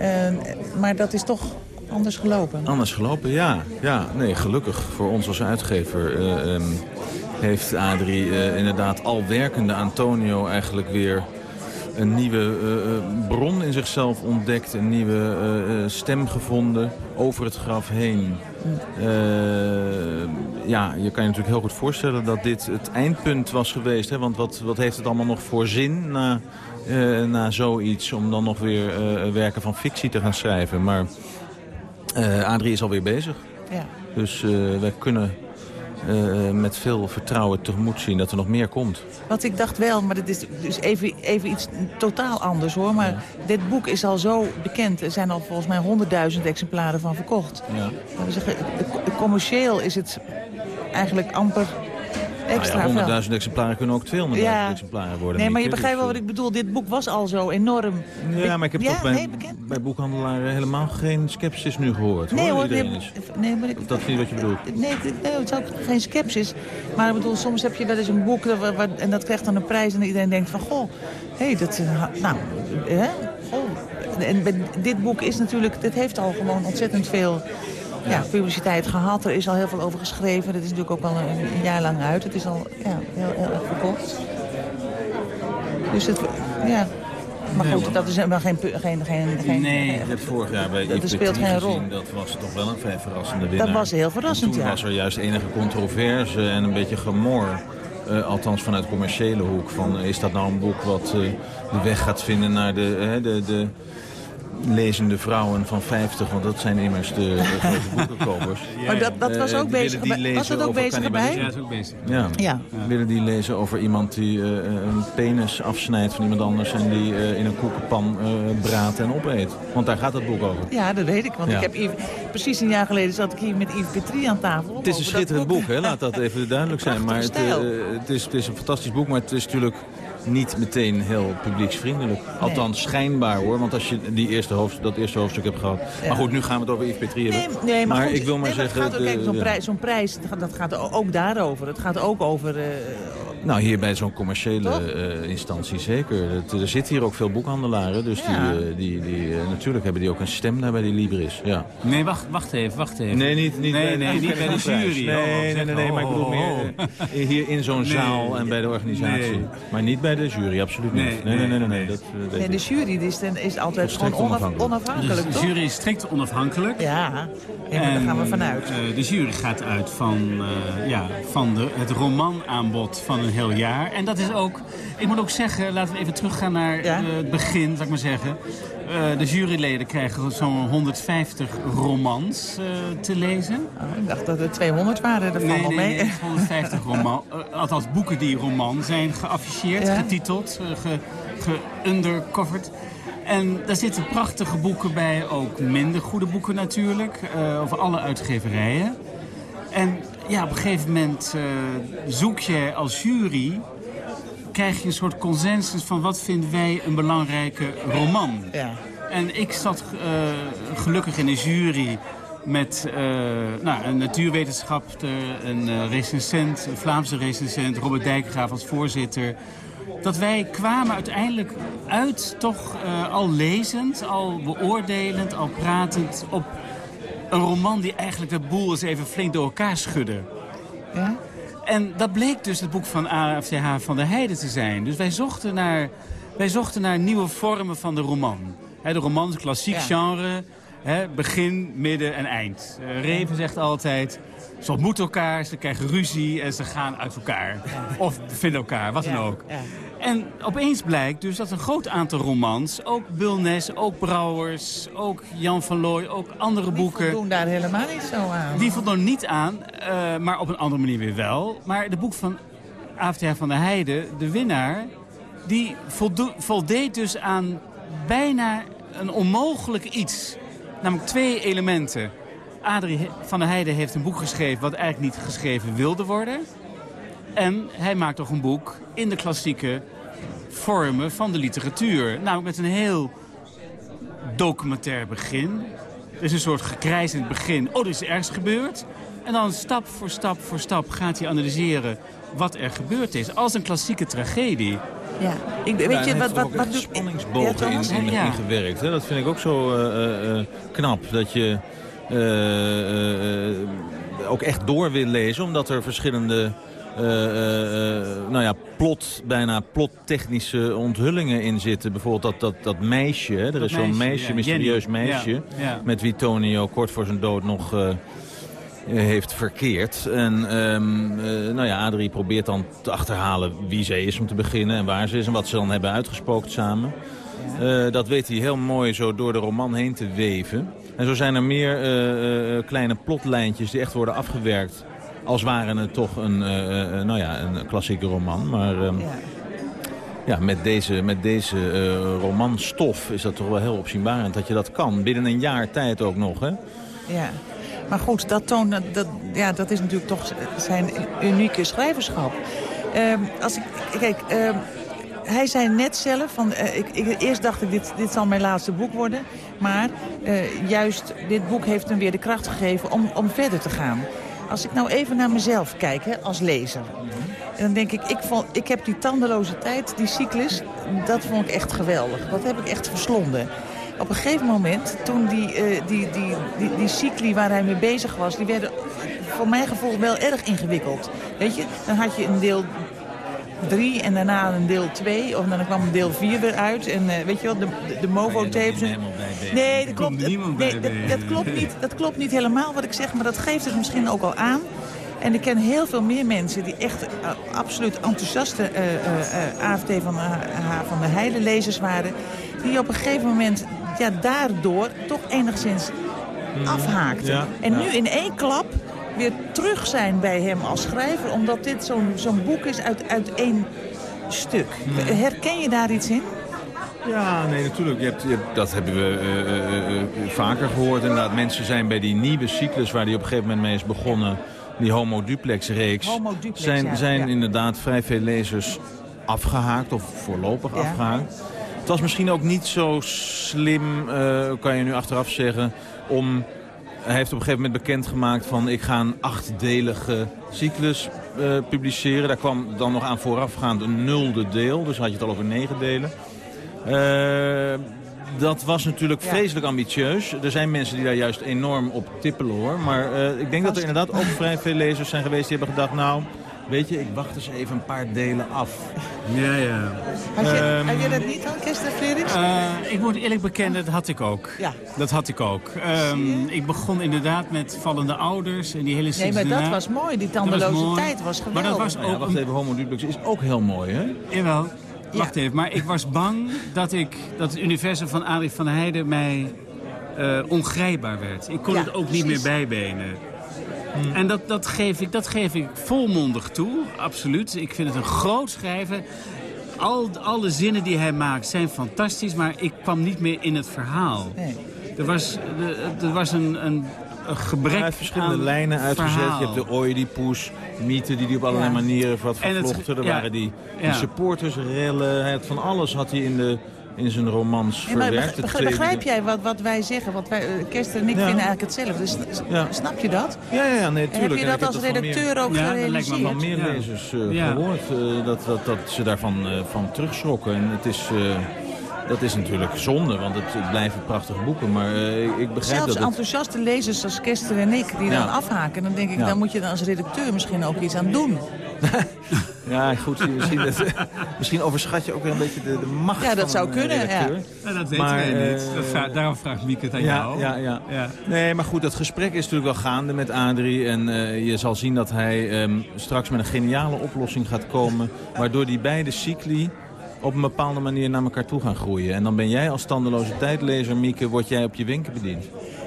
Uh, maar dat is toch anders gelopen? Anders gelopen, ja. ja nee, gelukkig voor ons als uitgever um, heeft Adrie inderdaad al werkende Antonio eigenlijk weer een nieuwe uh, bron in zichzelf ontdekt. Een nieuwe stem gevonden over het graf heen. ja, je kan je natuurlijk heel goed voorstellen dat dit het eindpunt was geweest. Hè? Want wat, wat heeft het allemaal nog voor zin na, na zoiets... om dan nog weer werken van fictie te gaan schrijven. Maar Adrie is alweer bezig. Ja. Dus wij kunnen uh, met veel vertrouwen tegemoet zien dat er nog meer komt. Wat ik dacht wel, maar dat is dus even, even iets totaal anders hoor. Maar ja. dit boek is al zo bekend. Er zijn al volgens mij honderdduizend exemplaren van verkocht. Ja. Zeggen, commercieel is het eigenlijk amper extra nou ja, 100.000 exemplaren kunnen ook 200.000 ja. exemplaren worden. Nee, maar je begrijpt wel wat ik bedoel. Dit boek was al zo enorm. Ja, maar ik heb ja, toch bij, nee, bij boekhandelaren helemaal geen sceptisch nu gehoord. Nee hoor, nee, nee, maar ik, dat is niet wat je bedoelt. Nee, nee, het is ook geen sceptisch. Maar ik bedoel, soms heb je wel eens een boek en dat krijgt dan een prijs en iedereen denkt van, goh, hé, hey, dat, nou, hè, goh. En dit boek is natuurlijk, dit heeft al gewoon ontzettend veel ja, publiciteit gehad. Er is al heel veel over geschreven. Dat is natuurlijk ook al een, een jaar lang uit. Het is al ja, heel, heel erg verkocht. Dus het, ja... Maar goed, nee, dat is helemaal geen... geen, geen, geen nee, dat vorig jaar bij dat speelt geen rol. Gezien, dat was toch wel een vrij verrassende winnaar. Dat was heel verrassend, en toen ja. was er juist enige controverse en een beetje gemor. Uh, althans vanuit commerciële hoek. Van, is dat nou een boek wat uh, de weg gaat vinden naar de, uh, de, de lezende vrouwen van 50, want dat zijn immers de, de grote boekenkopers. Maar dat, dat was Eh, ook bezig. die bij- Was lezen dat ook over bezig erbij? Ja, dat is ook bezig. Ja. Ja. willen die lezen over iemand die eh, een penis afsnijdt van iemand anders... en die eh, in een koekenpan eh braadt en opeet. Want daar gaat het boek over. Ja, dat weet ik. Want Ja. ik heb Yves- precies een jaar geleden zat ik hier met Yves Petrie aan tafel. Het is een dat schitterend boek, hè? laat dat even duidelijk zijn. Maar het, eh, het, is, het is een fantastisch boek, maar het is natuurlijk niet meteen heel publieksvriendelijk. Althans, schijnbaar hoor, want als je die eerste hoofd, dat eerste hoofdstuk hebt gehad... Maar goed, nu gaan we het over Yves Petrie hebben. Nee, nee, maar, goed, ik wil maar nee, zeggen... Zo'n prijs, zo'n prijs dat gaat, dat gaat ook daarover. Het gaat ook over... eh, Nou, hier bij zo'n commerciële eh, instantie zeker. Het- er zitten hier ook veel boekhandelaren, dus Ja. die, eh, die, die, eh, natuurlijk hebben die ook een stem daar bij die Libris. Ja. Nee, wacht, wacht even, wacht even. Nee, niet, niet nee, bij, nee, de niet bij de jury. Nee, Oh, nee, nee, nee, maar ik bedoel oh, meer oh, hier in zo'n Nee. zaal en bij de organisatie. Nee. Maar niet bij de jury, absoluut niet. Nee, Nee, nee, nee, nee. nee. nee, dat, de jury die is, dan- is altijd gewoon onaf- onafhankelijk. onafhankelijk, Dus de jury is strikt onafhankelijk. Ja, en, daar gaan we vanuit. eh, de jury gaat uit van, eh, ja, van de, het romanaanbod van een heel jaar. En dat is ook, ik moet ook zeggen, laten we even teruggaan naar Ja. eh, het begin, zal ik maar zeggen. Eh, de juryleden krijgen zo'n 150 romans eh, te lezen. Oh, ik dacht dat er 200 waren, dat Nee, mee. nee, 150 roman, eh, althans boeken die roman zijn geafficheerd, Ja. getiteld, eh, ge, ge-undercovered. En daar zitten prachtige boeken bij, ook minder goede boeken natuurlijk, over alle uitgeverijen. En ja, op een gegeven moment eh, zoek je als jury, krijg je een soort consensus van wat vinden wij een belangrijke roman. Ja. En ik zat eh, gelukkig in een jury met eh, nou, een natuurwetenschapper, een recensent, een Vlaamse recensent, Robert Dijkgraaf als voorzitter. Dat wij kwamen uiteindelijk uit, toch al lezend, al beoordelend, al pratend op een roman die eigenlijk de boel eens even flink door elkaar schudde. Ja? En dat bleek dus het boek van AFCH van der Heijden te zijn. Dus wij zochten naar, wij zochten naar nieuwe vormen van de roman. De roman klassiek Ja. genre. Hè, begin, midden en eind. Eh, Reven zegt altijd... Ze ontmoeten elkaar, ze krijgen ruzie en ze gaan uit elkaar. Of vinden elkaar, wat dan ook. ja. En opeens blijkt dus dat een groot aantal romans... ook Bulnes, ook Brouwers, ook Jan van Looy, ook andere Die boeken... voldoen daar helemaal niet zo aan. Die voldoen niet aan, eh, maar op een andere manier weer wel. Maar de boek van AFTH van der Heijden, de winnaar... die voldeed dus aan bijna een onmogelijk iets. Namelijk twee elementen. Adrie van der Heijden heeft een boek geschreven... wat eigenlijk niet geschreven wilde worden. En hij maakt toch een boek in de klassieke vormen van de literatuur. Namelijk met een heel documentair begin. Er is een soort gekrijs in het begin. Oh, er is ergens gebeurd. En dan stap voor stap voor stap gaat hij analyseren wat er gebeurd is. Als een klassieke tragedie. Ja. Ik, weet Ja, je, wat, er wat, wat doet... spanningsbogen Ja, in, in, Ja. in gewerkt. Hè? Dat vind ik ook zo eh, eh, eh, knap. Dat je eh, eh, eh, ook echt door wil lezen. Omdat er verschillende eh, eh, eh, nou ja, plot, bijna plottechnische onthullingen in zitten. Bijvoorbeeld dat, dat, dat meisje. Hè? Er is zo'n meisje, meisje, ja, mysterieus Jenny. meisje. Ja, ja. Met wie Tonio kort voor zijn dood nog... heeft verkeerd. En ehm, eh, nou ja, Adrie probeert dan te achterhalen wie zij is om te beginnen... en waar ze is en wat ze dan hebben uitgespookt samen. Eh, dat weet hij heel mooi zo door de roman heen te weven. En zo zijn er meer eh, kleine plotlijntjes die echt worden afgewerkt... als waren het toch een, nou ja, een klassieke roman. Maar ehm, Ja. ja, met deze, met deze romanstof is dat toch wel heel opzienbarend dat je dat kan. Binnen een jaar tijd ook nog, hè? Ja. Maar goed, dat, toont, dat, ja, dat is natuurlijk toch zijn unieke schrijverschap. Ehm, als ik, kijk, ehm, hij zei net zelf, van, eh, ik, ik, eerst dacht ik dit, dit zal mijn laatste boek worden. Maar eh, juist dit boek heeft hem weer de kracht gegeven om, om verder te gaan. Als ik nou even naar mezelf kijk hè, als lezer. En dan denk ik, ik, vond, ik heb die tandeloze tijd, die cyclus, dat vond ik echt geweldig. Dat heb ik echt verslonden. Op een gegeven moment, toen die, eh, die, die, die, die cycli waar hij mee bezig was... die werden voor mijn gevoel wel erg ingewikkeld. Weet je, dan had je een deel 3 en daarna een deel 2. Of dan kwam een deel 4 weer uit. En eh, weet je wel, de, de, de Movo-tapes. Nee, dat klopt, nee, dat, klopt niet, dat klopt niet helemaal wat ik zeg, maar dat geeft het misschien ook al aan. En ik ken heel veel meer mensen die echt eh, absoluut enthousiaste eh, AFT van, de- H- van de Heide lezers waren. Die op een gegeven moment ja, daardoor toch enigszins afhaakte. ja, en ja. nu in één klap weer terug zijn bij hem als schrijver... omdat dit zo'n zo'n boek is uit, uit één stuk. Herken je daar iets in? Ja, nee, natuurlijk. Je hebt, je hebt- dat hebben we eh, eh, eh, vaker gehoord. Inderdaad, mensen zijn bij die nieuwe cyclus... waar die op een gegeven moment mee is begonnen... die Homo Duplex, zijn, ja, zijn ja. inderdaad vrij veel lezers afgehaakt... of voorlopig afgehaakt. Het was misschien ook niet zo slim, eh, kan je nu achteraf zeggen... om... Hij heeft op een gegeven moment bekendgemaakt van... ik ga een achtdelige cyclus eh, publiceren. Daar kwam dan nog aan voorafgaand een nulde deel. Dus had je het al over negen delen. Eh, dat was natuurlijk vreselijk ambitieus. Er zijn mensen die daar juist enorm op tippelen hoor. Maar ik denk dat er inderdaad ook vrij veel lezers zijn geweest die hebben gedacht... nou, weet je, ik wacht eens even een paar delen af. Ja, ja. Had je, Ehm, had je dat niet al, Kester Fredericks? Eh, ik moet eerlijk bekennen, dat had ik ook. Ja. Dat had ik ook. Ehm, ik begon inderdaad met vallende ouders en die hele nee, maar dat was mooi. Die was tandeloze mooi. tijd was geweldig. Maar dat was Nou ja, ook wacht even, Homo Duplex is ook heel mooi hè? Jawel, wacht even. Maar ik was bang dat, ik, dat het universum van Adrie van Heijden mij eh, ongrijpbaar werd. Ik kon Ja, het ook niet meer precies. Bijbenen. En dat, dat, geef ik, dat geef ik volmondig toe, absoluut. Ik vind het een groot schrijver. Al, alle zinnen die hij maakt zijn fantastisch, maar ik kwam niet meer in het verhaal. Nee. Er was, er, er was een, een, een gebrek Hij heeft verschillende aan lijnen uitgezet. verhaal. Je hebt de Oedipus, mythe die hij op allerlei Ja. manieren wat En het- vervlochten. Er ja. waren die, die Ja. supportersrellen. Hij had van alles had hij in, de, in zijn romans Ja, maar verwerkt. beg- Het tweede- begrijp jij wat, wat wij zeggen? Want wij, eh, Kester en ik Ja. vinden eigenlijk hetzelfde. Dus, Ja. Snap je dat? Ja, ja, ja, nee, En tuurlijk. heb je dat als meer- redacteur ook Ja, dat lijkt me gerealiseerd? van meer Ja. lezers eh, Ja. gehoord. eh, dat, dat, dat ze daarvan eh, van terugschrokken. En het is, eh, dat is natuurlijk zonde, want het, het blijven prachtige boeken. Maar eh, ik- begrijp Zelfs dat het... enthousiaste lezers als Kester en ik, die Ja. dan afhaken. Dan denk ik, Ja. dan moet je dan als redacteur misschien ook iets aan doen. Ja, goed. Misschien, dat- misschien overschat je ook weer een beetje de, de macht Ja, dat van zou een kunnen, redacteur. ja. Ja, dat Maar, weten wij niet. eh, Dat vra- daarom vraagt Mieke het aan Ja, jou. ja, ja. Ja. Nee, maar goed, dat gesprek is natuurlijk wel gaande met Adrie. En eh, je zal zien dat hij ehm, straks met een geniale oplossing gaat komen... waardoor die beide cycli op een bepaalde manier naar elkaar toe gaan groeien. En dan ben jij als standeloze tijdlezer, Mieke, word jij op je wenken bediend.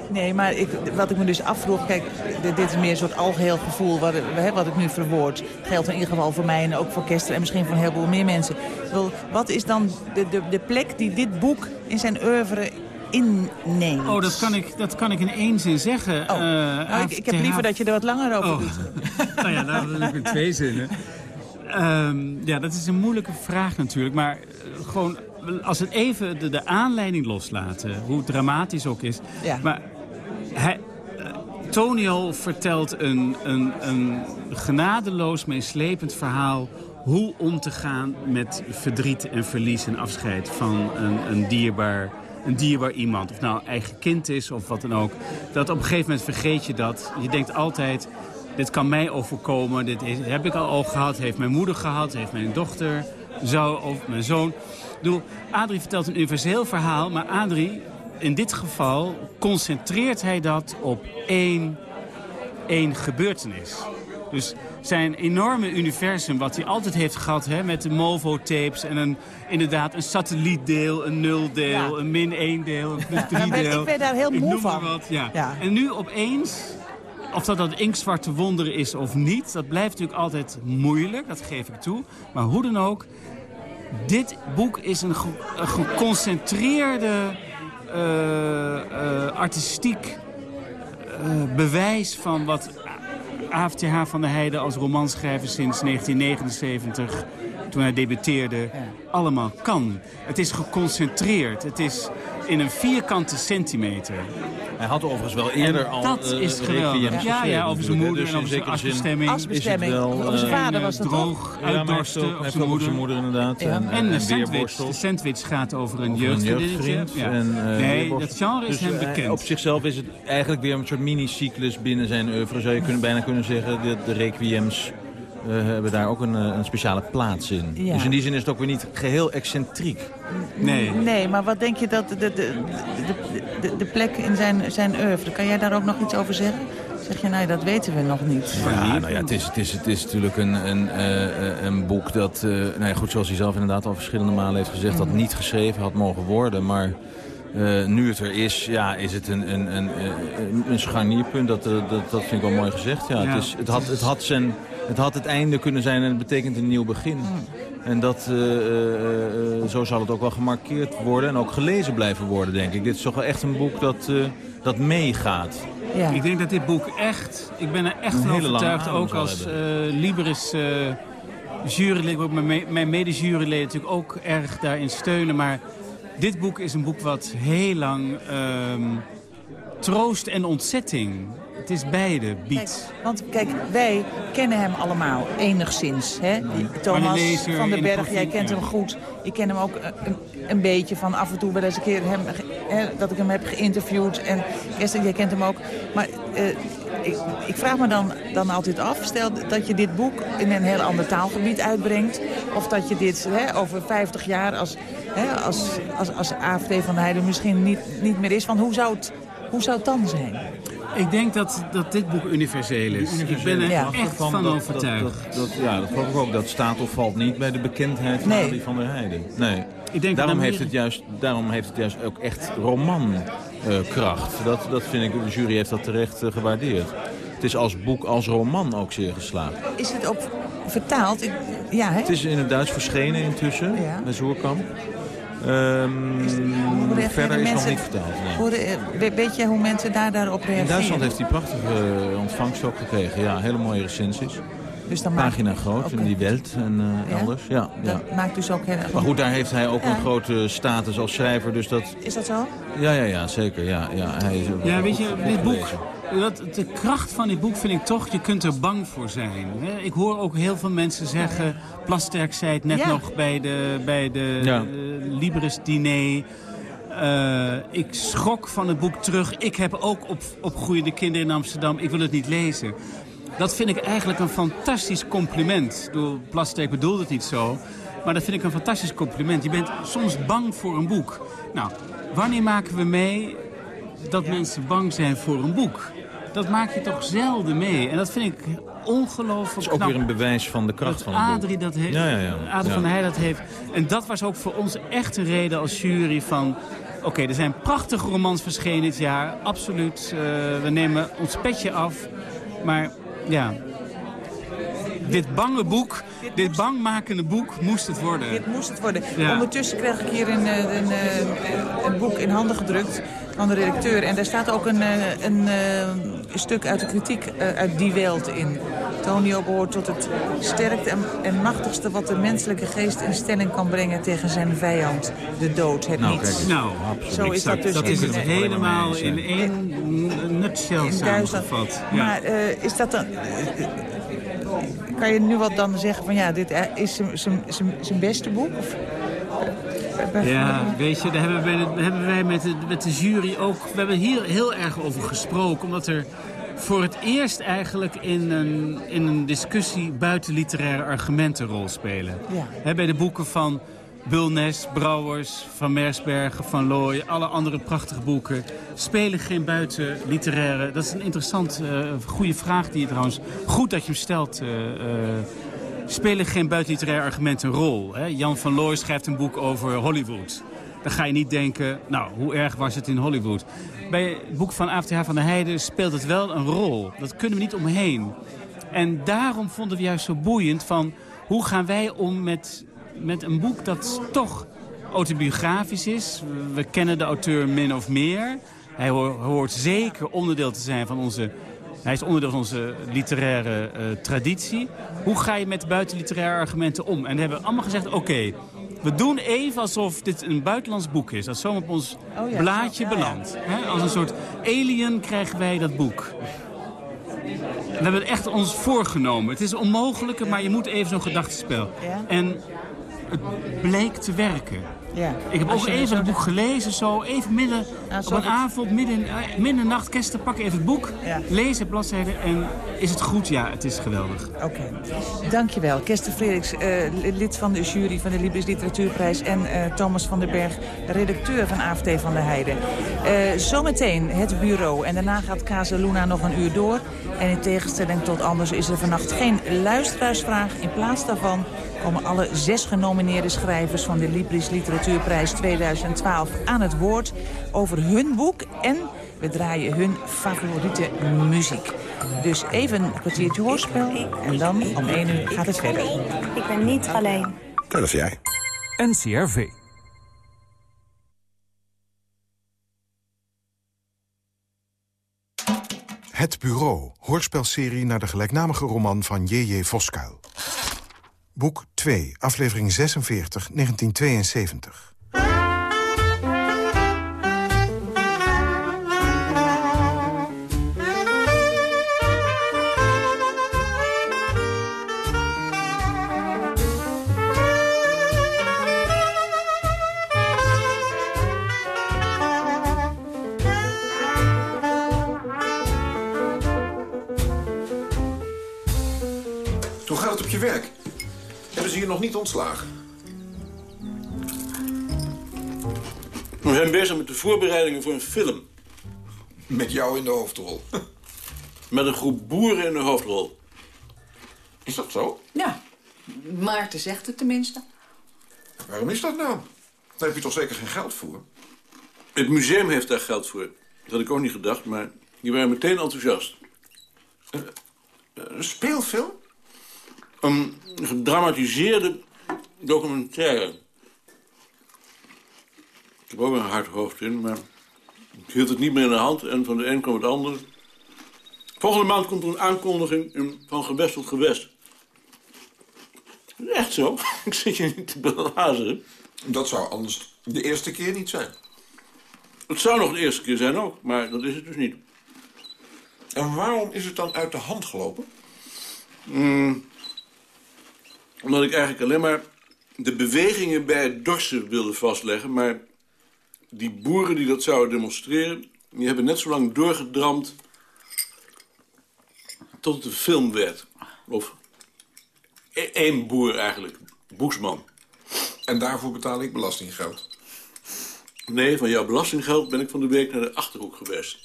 Nee, maar ik, wat ik me dus afvroeg, kijk, dit, dit is meer een soort algeheel gevoel wat, hè, wat ik nu verwoord. Geldt in ieder geval voor mij en ook voor Kester en misschien voor een heleboel meer mensen. Bedoel, Wat is dan de, de, de plek die dit boek in zijn oeuvre inneemt? Oh, dat kan, ik, dat kan ik in één zin zeggen. Oh, Eh, nou, ik, ik heb liever dat je er wat langer over Oh. doet. nou ja, dat wil ik in twee zinnen. Ehm, ja, dat is een moeilijke vraag natuurlijk. Maar eh, gewoon, als het even de, de aanleiding loslaten, hoe dramatisch ook is. Ja. Maar hij, eh, Tonio vertelt een, een, een genadeloos meeslepend verhaal... hoe om te gaan met verdriet en verlies en afscheid van een, een dierbaar een dierbaar iemand. Of nou eigen kind is of wat dan ook. Dat op een gegeven moment vergeet je dat. Je denkt altijd, dit kan mij overkomen. Dit is, heb ik al, al gehad, heeft mijn moeder gehad, heeft mijn dochter, zou of mijn zoon. Ik bedoel, Adrie vertelt een universeel verhaal, maar Adrie, in dit geval, concentreert hij dat op één, één gebeurtenis. Dus zijn enorme universum, wat hij altijd heeft gehad... Hè, met de MOVO-tapes en een, inderdaad een satellietdeel, een nuldeel... Ja. een min één deel, een plus drie maar ik deel. werd daar heel moe van. Wat. Ja. En nu opeens, of dat dat inktzwarte wonder is of niet... dat blijft natuurlijk altijd moeilijk, dat geef ik toe. Maar hoe dan ook, dit boek is een, ge- een geconcentreerde... eh, eh, artistiek eh, bewijs van wat AFTH van der Heijden als romanschrijver sinds 1979, toen hij debuteerde, allemaal kan. Het is geconcentreerd. Het is in een vierkante centimeter. Hij had overigens wel eerder En al dat eh, is requiems geweldig. Ja, ja, over zijn hè. moeder Dus en over zijn zekere zin asbestemming. Asbestemming. is het wel, Over zijn eh, vader was dat eh, toch? droog Ja, heeft uitdorsten zijn ook over zijn moeder. inderdaad. Ja. En, En de sandwich. De sandwich gaat over een jeugdvriend. Ja. Eh, nee, dat genre is Dus, hem eh, bekend. Op zichzelf is het eigenlijk weer een soort mini-cyclus binnen zijn oeuvre. Zou je kunnen, bijna kunnen zeggen, de, de requiems eh, hebben daar ook een, eh, een speciale plaats in. Ja. Dus in die zin is het ook weer niet geheel excentriek. Nee. Nee, maar wat denk je dat de, de, de, de, plek in zijn, zijn oeuvre, kan jij daar ook nog iets over zeggen? Zeg je, nee, dat weten we nog niet. Ja, nou ja, het is, het is, het is natuurlijk een, een, eh, eh, een boek dat, eh, nou ja, goed, zoals hij zelf inderdaad al verschillende malen heeft gezegd, dat niet geschreven had mogen worden. Maar Uh, nu het er is, ja, is het een, een, een, een scharnierpunt. Dat, dat, dat vind ik wel mooi gezegd. Ja. Het, is, het, had, het, had zijn, het had het einde kunnen zijn en het betekent een nieuw begin. En dat, uh, uh, zo zal het ook wel gemarkeerd worden en ook gelezen blijven worden, denk ik. Dit is toch wel echt een boek dat, dat meegaat. Ja. Ik denk dat dit boek echt, ik ben er echt van overtuigd, ook als Libris jurylid, mijn, mijn mede-juryleden natuurlijk ook erg daarin steunen. Maar dit boek is een boek wat heel lang ehm, troost en ontzetting het is beide, biedt. want kijk, wij kennen hem allemaal enigszins. Hè? Thomas van den Berg, jij kent hem goed. Ik ken hem ook eh, een, een, beetje van af en toe wel eens een keer hem, hè, dat ik hem heb geïnterviewd. En Esther, jij kent hem ook. Maar uh, ik, ik, vraag me dan, dan altijd af, stel dat je dit boek in een heel ander taalgebied uitbrengt. Of dat je dit hè, over 50 jaar als, hè, als, als, als AFD van Heijden misschien niet, niet meer is. Want hoe zou het, hoe zou het dan zijn? Ik denk dat, dat dit boek universeel is. Ik ben er echt van, overtuigd. Dat, dat, ja, dat geloof ik ook. Dat staat of valt niet bij de bekendheid van nee. van der Heijden. Nee. Ik denk daarom, heeft het juist, daarom heeft het juist ook echt romankracht. Uh, dat, dat vind ik, de jury heeft dat terecht uh, gewaardeerd. Het is als boek, als roman ook zeer geslaagd. Is het ook vertaald? Ja, hè? Het is in het Duits verschenen intussen, ja. bij Zoerkamp. Um, verder is nog niet verteld. Nee. weet je hoe mensen daar daarop reageren? In Duitsland heeft hij prachtige uh, ontvangst ook gekregen. Ja, hele mooie recensies. Dus dan Pagina maakt... groot, okay. in die Welt en uh, ja? elders. Ja, dat ja. maakt dus ook heel Maar goed, daar heeft hij ook een grote status als schrijver. Dus dat... Is dat zo? Ja, ja, ja zeker. Ja, ja, hij is ja weet je, dit boek... Dat, de kracht van dit boek vind ik toch, je kunt er bang voor zijn. Ik hoor ook heel veel mensen zeggen... Plasterk zei het net nog bij de, bij de ja. uh, Libris diner... Uh, ik schrok van het boek terug. Ik heb ook op, opgroeiende kinderen in Amsterdam. Ik wil het niet lezen. Dat vind ik eigenlijk een fantastisch compliment. Door Plasterk bedoelde het niet zo. Maar dat vind ik een fantastisch compliment. Je bent soms bang voor een boek. Nou, wanneer maken we mee dat mensen bang zijn voor een boek? Dat maak je toch zelden mee. En dat vind ik ongelooflijk Dat is ook weer een bewijs van de kracht van het Adrie dat heeft. Ja, ja, ja. Adrie van Heij dat heeft. En dat was ook voor ons echt een reden als jury van... Oké, er zijn prachtige romans verschenen dit jaar. Absoluut. Uh, we nemen ons petje af. Maar ja, dit bange boek, dit bangmakende boek, moest het worden. Dit moest het worden. Ondertussen krijg ik hier een, een, een, een, boek in handen gedrukt van de redacteur. En daar staat ook een, eh, een, een stuk uit de kritiek eh, uit die wereld in. Tonio behoort tot het sterkste en, en, machtigste wat de menselijke geest in stelling kan brengen tegen zijn vijand, de dood, het nou, niets. Nou, Zo is dat dus dat is het helemaal in één nutshell samengevat. Ja. Maar uh, is dat dan... kan je nu wat dan zeggen van ja, dit is zijn beste boek? Of? Ja, weet je, daar hebben wij, hebben wij met, de, met de jury ook... We hebben hier heel erg over gesproken, omdat er voor het eerst eigenlijk in een, in een discussie buiten literaire argumenten rol spelen. Ja. bij de boeken van Bulnes, Brouwers, Van Mersbergen, Van Looy, alle andere prachtige boeken spelen geen buiten literaire. Dat is een interessant, uh, goede vraag die je trouwens, goed dat je hem stelt, uh, uh, spelen geen buitenliteraire argumenten een rol. Hè? Jan van Looy schrijft een boek over Hollywood. Dan ga je niet denken, nou, hoe erg was het in Hollywood? Bij het boek van AFTH van der Heijden speelt het wel een rol. Dat kunnen we niet omheen. En daarom vonden we juist zo boeiend van... hoe gaan wij om met, met een boek dat toch autobiografisch is. We kennen de auteur min of meer. Hij hoort zeker onderdeel te zijn van onze hij is onderdeel van onze literaire uh, traditie. Hoe ga je met buitenliteraire argumenten om? En we hebben allemaal gezegd, oké, we doen even alsof dit een buitenlands boek is. Dat zo op ons oh ja, blaadje belandt. Als een soort alien krijgen wij dat boek. We hebben het echt ons voorgenomen. Het is onmogelijk, maar je moet even zo'n gedachtenspel. En het bleek te werken. Ja. Ik heb ook even het boek gelezen, zo even midden Nou, Op een avond, midden eh, midden nacht, Kester, pak even het boek, Ja. lezen bladzijden en is het goed? Ja, het is geweldig. Oké, dankjewel. Kester Frederiks, eh, lid van de jury van de Libris Literatuurprijs... en eh, Thomas van den Berg, redacteur van AFT van de Heide. Zometeen het bureau en daarna gaat Casa Luna nog een uur door. En in tegenstelling tot anders is er vannacht geen luisteraarsvraag. In plaats daarvan komen alle zes genomineerde schrijvers... van de Libris Literatuurprijs 2012 aan het woord over hun boek... en we draaien hun favoriete muziek. Dus even een kwartiertje hoorspel en dan om één uur gaat het verder. Ik ben niet alleen. Dat is jij. NCRV. Het Bureau, hoorspelserie naar de gelijknamige roman van J.J. Voskuil. Boek 2, aflevering 46, 1972. Werk? Hebben ze je nog niet ontslagen? We zijn bezig met de voorbereidingen voor een film. Met jou in de hoofdrol. Met een groep boeren in de hoofdrol. Is dat zo? Ja, Maarten zegt het tenminste. Waarom is dat nou? Daar heb je toch zeker geen geld voor? Het museum heeft daar geld voor. Dat had ik ook niet gedacht, maar die waren meteen enthousiast. Een speelfilm? Een gedramatiseerde documentaire. Ik heb ook een hard hoofd in, maar ik hield het niet meer in de hand en van de een kwam het ander. Volgende maand komt er een aankondiging in, van gewest tot gewest. Echt zo? Ik zit je niet te belazen. Dat zou anders de eerste keer niet zijn. Het zou nog de eerste keer zijn ook, maar dat is het dus niet. En waarom is het dan uit de hand gelopen? Mm, omdat ik eigenlijk alleen maar de bewegingen bij het dorsen wilde vastleggen. Maar die boeren die dat zouden demonstreren... die hebben net zo lang doorgedramd... tot het een film werd. Of e- één boer eigenlijk. Boesman. En daarvoor betaal ik belastinggeld. Nee, van jouw belastinggeld ben ik van de week naar de Achterhoek geweest.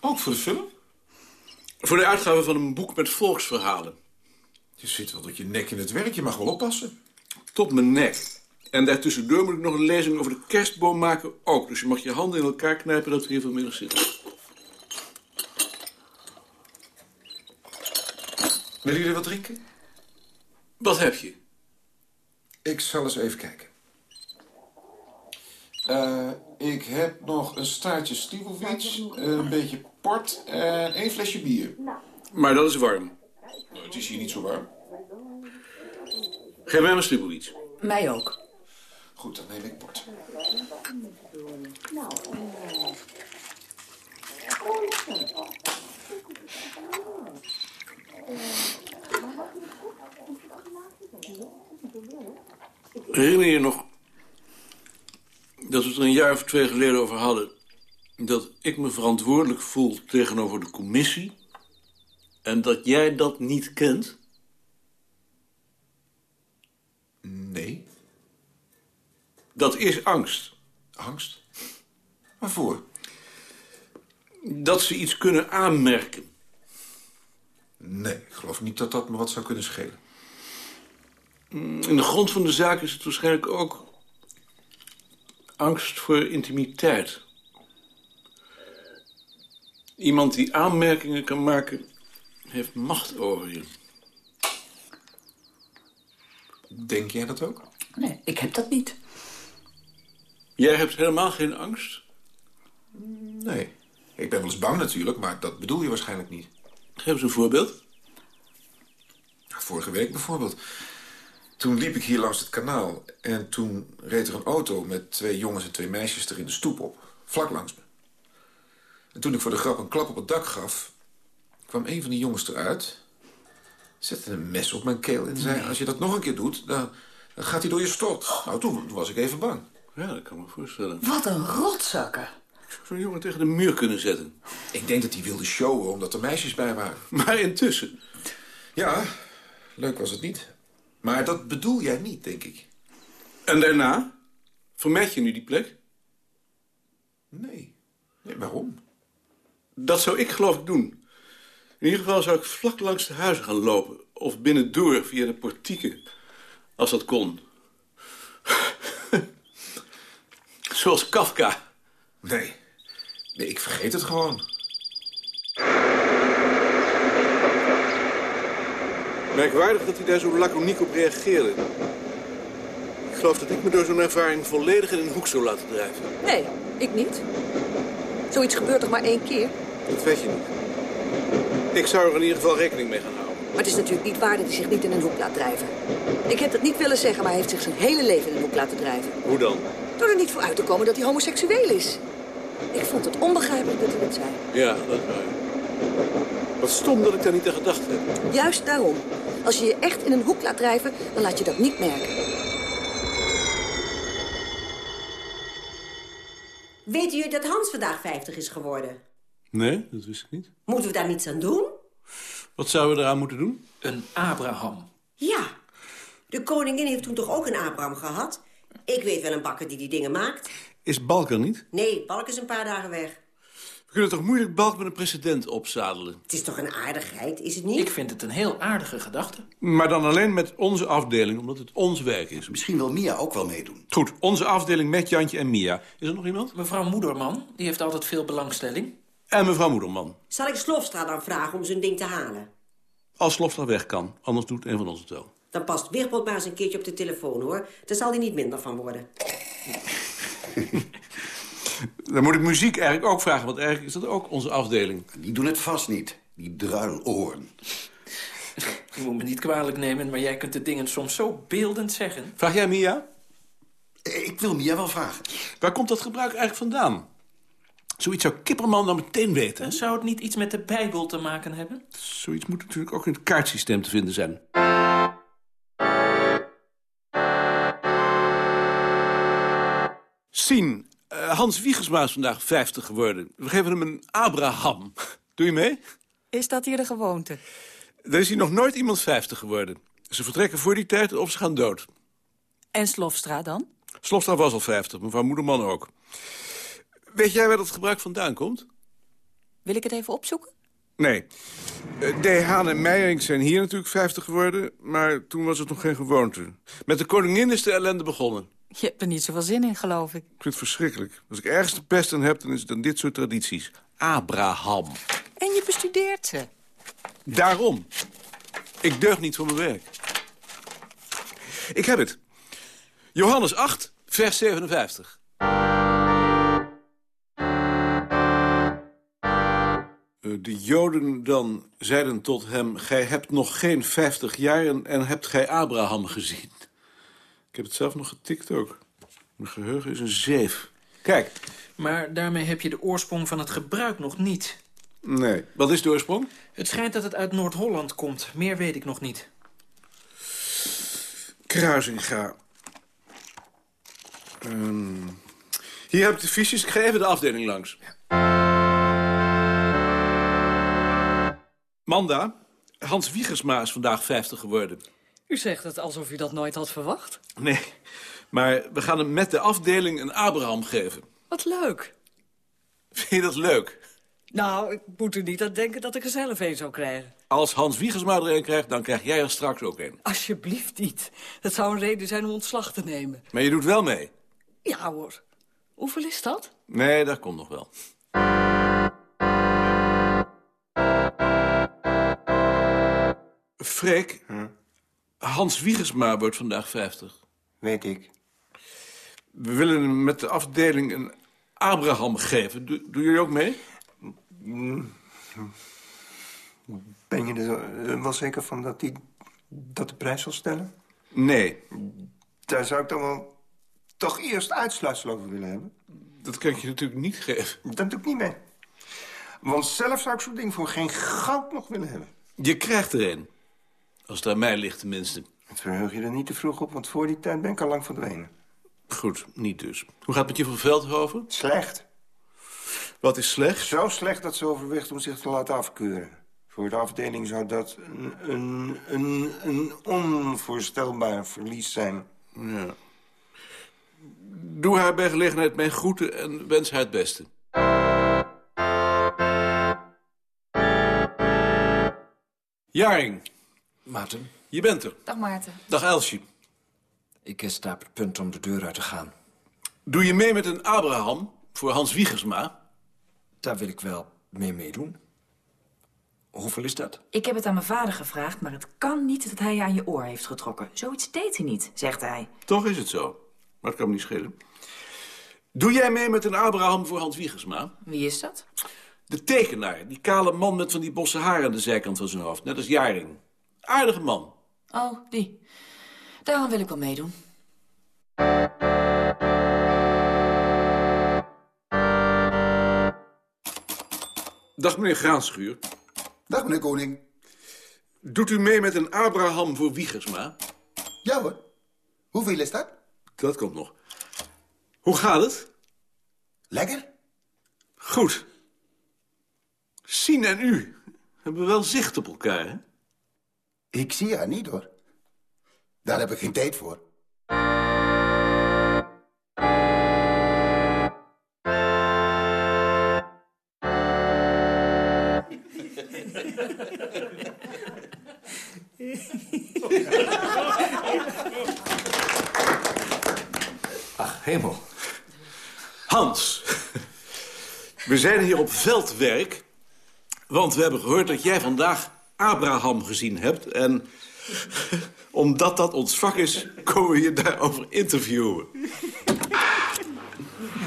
Ook voor de film? Voor de uitgave van een boek met volksverhalen. Je zit wel dat je nek in het werk, je mag wel oppassen. Tot mijn nek. En daartussendoor moet ik nog een lezing over de kerstboom maken ook. Dus je mag je handen in elkaar knijpen dat we hier vanmiddag zitten. Willen jullie wat drinken? Wat heb je? Ik zal eens even kijken. Eh, ik heb nog een staartje Stivelwitz, een beetje port en één flesje bier. Maar dat is warm. Nou, het is hier niet zo warm. Geef mij maar iets. Mij ook. Goed, dan neem ik port. Herinner je nog dat we het er een jaar of twee geleden over hadden... dat ik me verantwoordelijk voel tegenover de commissie... en dat jij dat niet kent? Nee. Dat is angst. Angst? Waarvoor? Dat ze iets kunnen aanmerken. Nee, ik geloof niet dat dat me wat zou kunnen schelen. In de grond van de zaak is het waarschijnlijk ook... angst voor intimiteit. Iemand die aanmerkingen kan maken... heeft macht over je. Denk jij dat ook? Nee, ik heb dat niet. Jij hebt helemaal geen angst? Nee. Ik ben wel eens bang natuurlijk, maar dat bedoel je waarschijnlijk niet. Geef eens een voorbeeld. Vorige week bijvoorbeeld. Toen liep ik hier langs het kanaal en toen reed er een auto met twee jongens en twee meisjes er in de stoep op. Vlak langs me. En toen ik voor de grap een klap op het dak gaf, kwam een van die jongens eruit, zette een mes op mijn keel en zei... als je dat nog een keer doet, dan, dan gaat hij door je strot. Nou, toen was ik even bang. Ja, dat kan ik me voorstellen. Wat een rotzakken. Ik zou zo'n jongen tegen de muur kunnen zetten. Ik denk dat hij wilde showen omdat er meisjes bij waren. Maar intussen. Ja, leuk was het niet. Maar dat bedoel jij niet, denk ik. En daarna? Vermijd je nu die plek? Nee. nee waarom? Dat zou ik geloof ik doen. In ieder geval zou ik vlak langs de huizen gaan lopen. Of binnendoor via de portieken. Als dat kon. Zoals Kafka. Nee. Nee, ik vergeet het gewoon. Merkwaardig dat hij daar zo laconiek op reageerde. Ik geloof dat ik me door zo'n ervaring volledig in een hoek zou laten drijven. Nee, ik niet. Zoiets gebeurt toch maar één keer? Dat weet je niet. Ik zou er in ieder geval rekening mee gaan houden. Maar het is natuurlijk niet waar dat hij zich niet in een hoek laat drijven. Ik heb dat niet willen zeggen, maar hij heeft zich zijn hele leven in een hoek laten drijven. Hoe dan? Door er niet voor uit te komen dat hij homoseksueel is. Ik vond het onbegrijpelijk dat hij dat zei. Ja, dat is waar. Wat stom dat ik daar niet aan gedacht heb. Juist daarom. Als je je echt in een hoek laat drijven, dan laat je dat niet merken. Weet u dat Hans vandaag 50 is geworden? Nee, dat wist ik niet. Moeten we daar niets aan doen? Wat zouden we eraan moeten doen? Een Abraham. Ja. De koningin heeft toen toch ook een Abraham gehad? Ik weet wel een bakker die die dingen maakt. Is Balk er niet? Nee, Balk is een paar dagen weg. We kunnen toch moeilijk Balk met een president opzadelen? Het is toch een aardigheid, is het niet? Ik vind het een heel aardige gedachte. Maar dan alleen met onze afdeling, omdat het ons werk is. Misschien wil Mia ook wel meedoen. Goed, onze afdeling met Jantje en Mia. Is er nog iemand? Mevrouw Moederman, die heeft altijd veel belangstelling. En mevrouw Moederman. Zal ik Slofstra dan vragen om zijn ding te halen? Als Slofstra weg kan, anders doet een van ons het wel. Dan past Wigbold maar eens een keertje op de telefoon, hoor. Daar zal hij niet minder van worden. Dan moet ik muziek eigenlijk ook vragen, want eigenlijk is dat ook onze afdeling. Die doen het vast niet, die druiloren. Je moet me niet kwalijk nemen, maar jij kunt de dingen soms zo beeldend zeggen. Vraag jij Mia? Ik wil Mia wel vragen. Waar komt dat gebruik eigenlijk vandaan? Zoiets zou Kipperman dan meteen weten. Zou het niet iets met de Bijbel te maken hebben? Zoiets moet natuurlijk ook in het kaartsysteem te vinden zijn. Sien, uh, Hans Wiegersma is vandaag 50 geworden. We geven hem een Abraham. Doe je mee? Is dat hier de gewoonte? Er is hier nog nooit iemand 50 geworden. Ze vertrekken voor die tijd of ze gaan dood. En Slofstra dan? Slofstra was al 50, mevrouw Moederman ook. Weet jij waar dat gebruik vandaan komt? Wil ik het even opzoeken? Nee. Uh, D. Haan en Meijering zijn hier natuurlijk 50 geworden... maar toen was het nog geen gewoonte. Met de koningin is de ellende begonnen. Je hebt er niet zoveel zin in, geloof ik. Ik vind het verschrikkelijk. Als ik ergens de pest aan heb, dan is het dan dit soort tradities. Abraham. En je bestudeert ze. Daarom. Ik deug niet voor mijn werk. Ik heb het. Johannes 8, vers 57. De Joden dan zeiden tot hem... Gij hebt nog geen vijftig jaar en, en hebt gij Abraham gezien. Ik heb het zelf nog getikt ook. Mijn geheugen is een zeef. Kijk. Maar daarmee heb je de oorsprong van het gebruik nog niet. Nee. Wat is de oorsprong? Het schijnt dat het uit Noord-Holland komt. Meer weet ik nog niet. Kruisinga. Um, hier heb ik de fiches. Ik ga even de afdeling langs. Manda, Hans Wiegersma is vandaag 50 geworden. U zegt het alsof u dat nooit had verwacht. Nee, maar we gaan hem met de afdeling een Abraham geven. Wat leuk. Vind je dat leuk? Nou, ik moet er niet aan denken dat ik er zelf een zou krijgen. Als Hans Wiegersma er een krijgt, dan krijg jij er straks ook een. Alsjeblieft niet. Dat zou een reden zijn om ontslag te nemen. Maar je doet wel mee? Ja hoor. Hoeveel is dat? Nee, dat komt nog wel. Freek, hm? Hans Wiegersma wordt vandaag 50. Weet ik. We willen hem met de afdeling een Abraham geven. Doe, doe jullie ook mee? Ben je er wel zeker van dat hij dat de prijs zal stellen? Nee. Daar zou ik dan wel toch eerst uitsluitsel over willen hebben. Dat kan ik je natuurlijk niet geven. Dat doe ik niet mee. Want zelf zou ik zo'n ding voor geen goud nog willen hebben. Je krijgt er een. Als het aan mij ligt tenminste. Het verheug je er niet te vroeg op, want voor die tijd ben ik al lang verdwenen. Goed. Niet dus. Hoe gaat het met juffrouw Veldhoven? Slecht. Wat is slecht? Zo slecht dat ze overweegt om zich te laten afkeuren. Voor de afdeling zou dat een, een, een, een onvoorstelbaar verlies zijn. Ja. Doe haar bij gelegenheid mijn groeten en wens haar het beste. Jaring, Maarten, je bent er. Dag Maarten. Dag Elsje. ik sta op het punt om de deur uit te gaan. Doe je mee met een Abraham voor Hans Wiegersma? Daar wil ik wel mee meedoen. Hoeveel is dat? Ik heb het aan mijn vader gevraagd, maar het kan niet dat hij je aan je oor heeft getrokken. Zoiets deed hij niet, zegt hij. Toch is het zo. Maar het kan me niet schelen. Doe jij mee met een Abraham voor Hans Wiegersma? Wie is dat? De tekenaar, die kale man met van die bosse haren aan de zijkant van zijn hoofd. Net als Jaring. Aardige man. Oh, die. Daarom wil ik wel meedoen. Dag meneer Graanschuur. Dag meneer Koning. Doet u mee met een Abraham voor Wiegersma? Ja hoor. Hoeveel is dat? Dat komt nog. Hoe gaat het? Lekker. Goed. Sien en u hebben wel zicht op elkaar, hè? Ik zie haar niet hoor. Daar heb ik geen tijd voor. Ach, hemel. Hans, we zijn hier op veldwerk, want we hebben gehoord dat jij vandaag Abraham gezien hebt. En omdat dat ons vak is, komen we je daarover interviewen.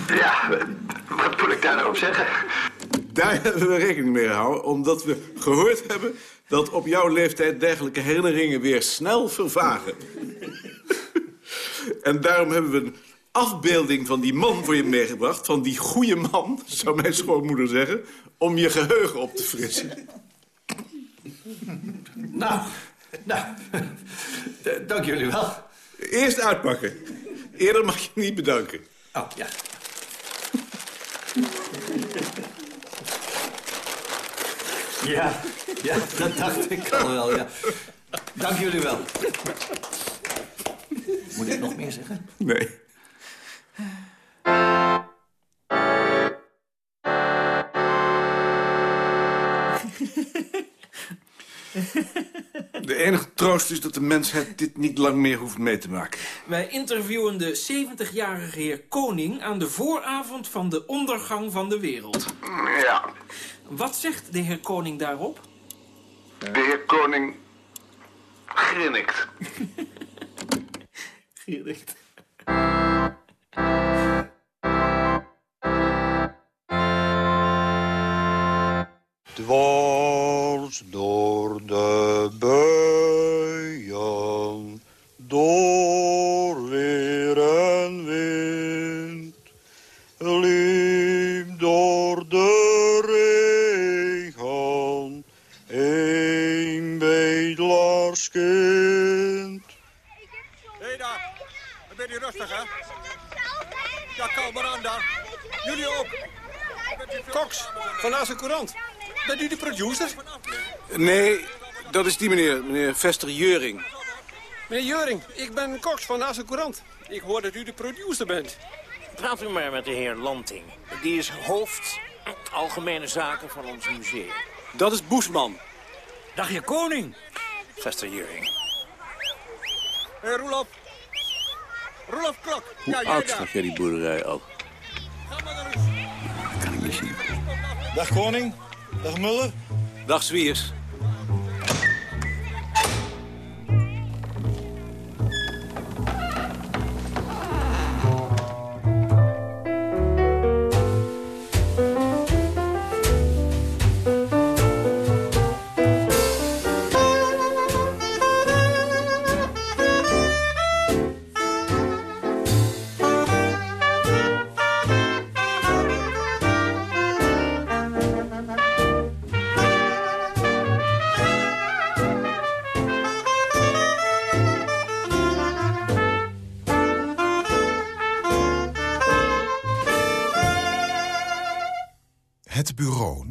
Ja, wat moet ik daar nou op zeggen? Daar hebben we rekening mee gehouden, omdat we gehoord hebben... dat op jouw leeftijd dergelijke herinneringen weer snel vervagen. en daarom hebben we een afbeelding van die man voor je meegebracht... van die goede man, zou mijn schoonmoeder zeggen... om je geheugen op te frissen. Nou, nou, dank jullie wel. Eerst uitpakken. Eerder mag je niet bedanken. Oh, ja. Ja, ja, dat dacht ik al wel, ja. Dank jullie wel. Moet ik nog meer zeggen? Nee. De enige troost is dat de mensheid dit niet lang meer hoeft mee te maken. Wij interviewen de 70-jarige heer Koning aan de vooravond van de ondergang van de wereld. Ja, Wat zegt de heer Koning daarop? de heer Koning grinnikt. Gericht. Dwars door de buien, door weer en wind, liep door de regen, een bedelaarskind. Hé hey daar, een beetje rustig hè. Ja, kalm maar aan daar. Jullie ook. Cox, van Naast Courant. Bent u de producer? Nee, dat is die meneer, meneer Vester Jeuring. Meneer Juring, ik ben Cox van Naast Courant. Ik hoor dat u de producer bent. Praat u maar met de heer Lanting. Die is hoofd algemene zaken van ons museum. Dat is Boesman. Dag heer Koning. Vester Juring. Hé, hey, Roelof. Roelof Klok. Hoe ja, oud schat jij die boerderij al? Kan ik niet zien. Dag Koning, dag Muller. Dag Zwiers.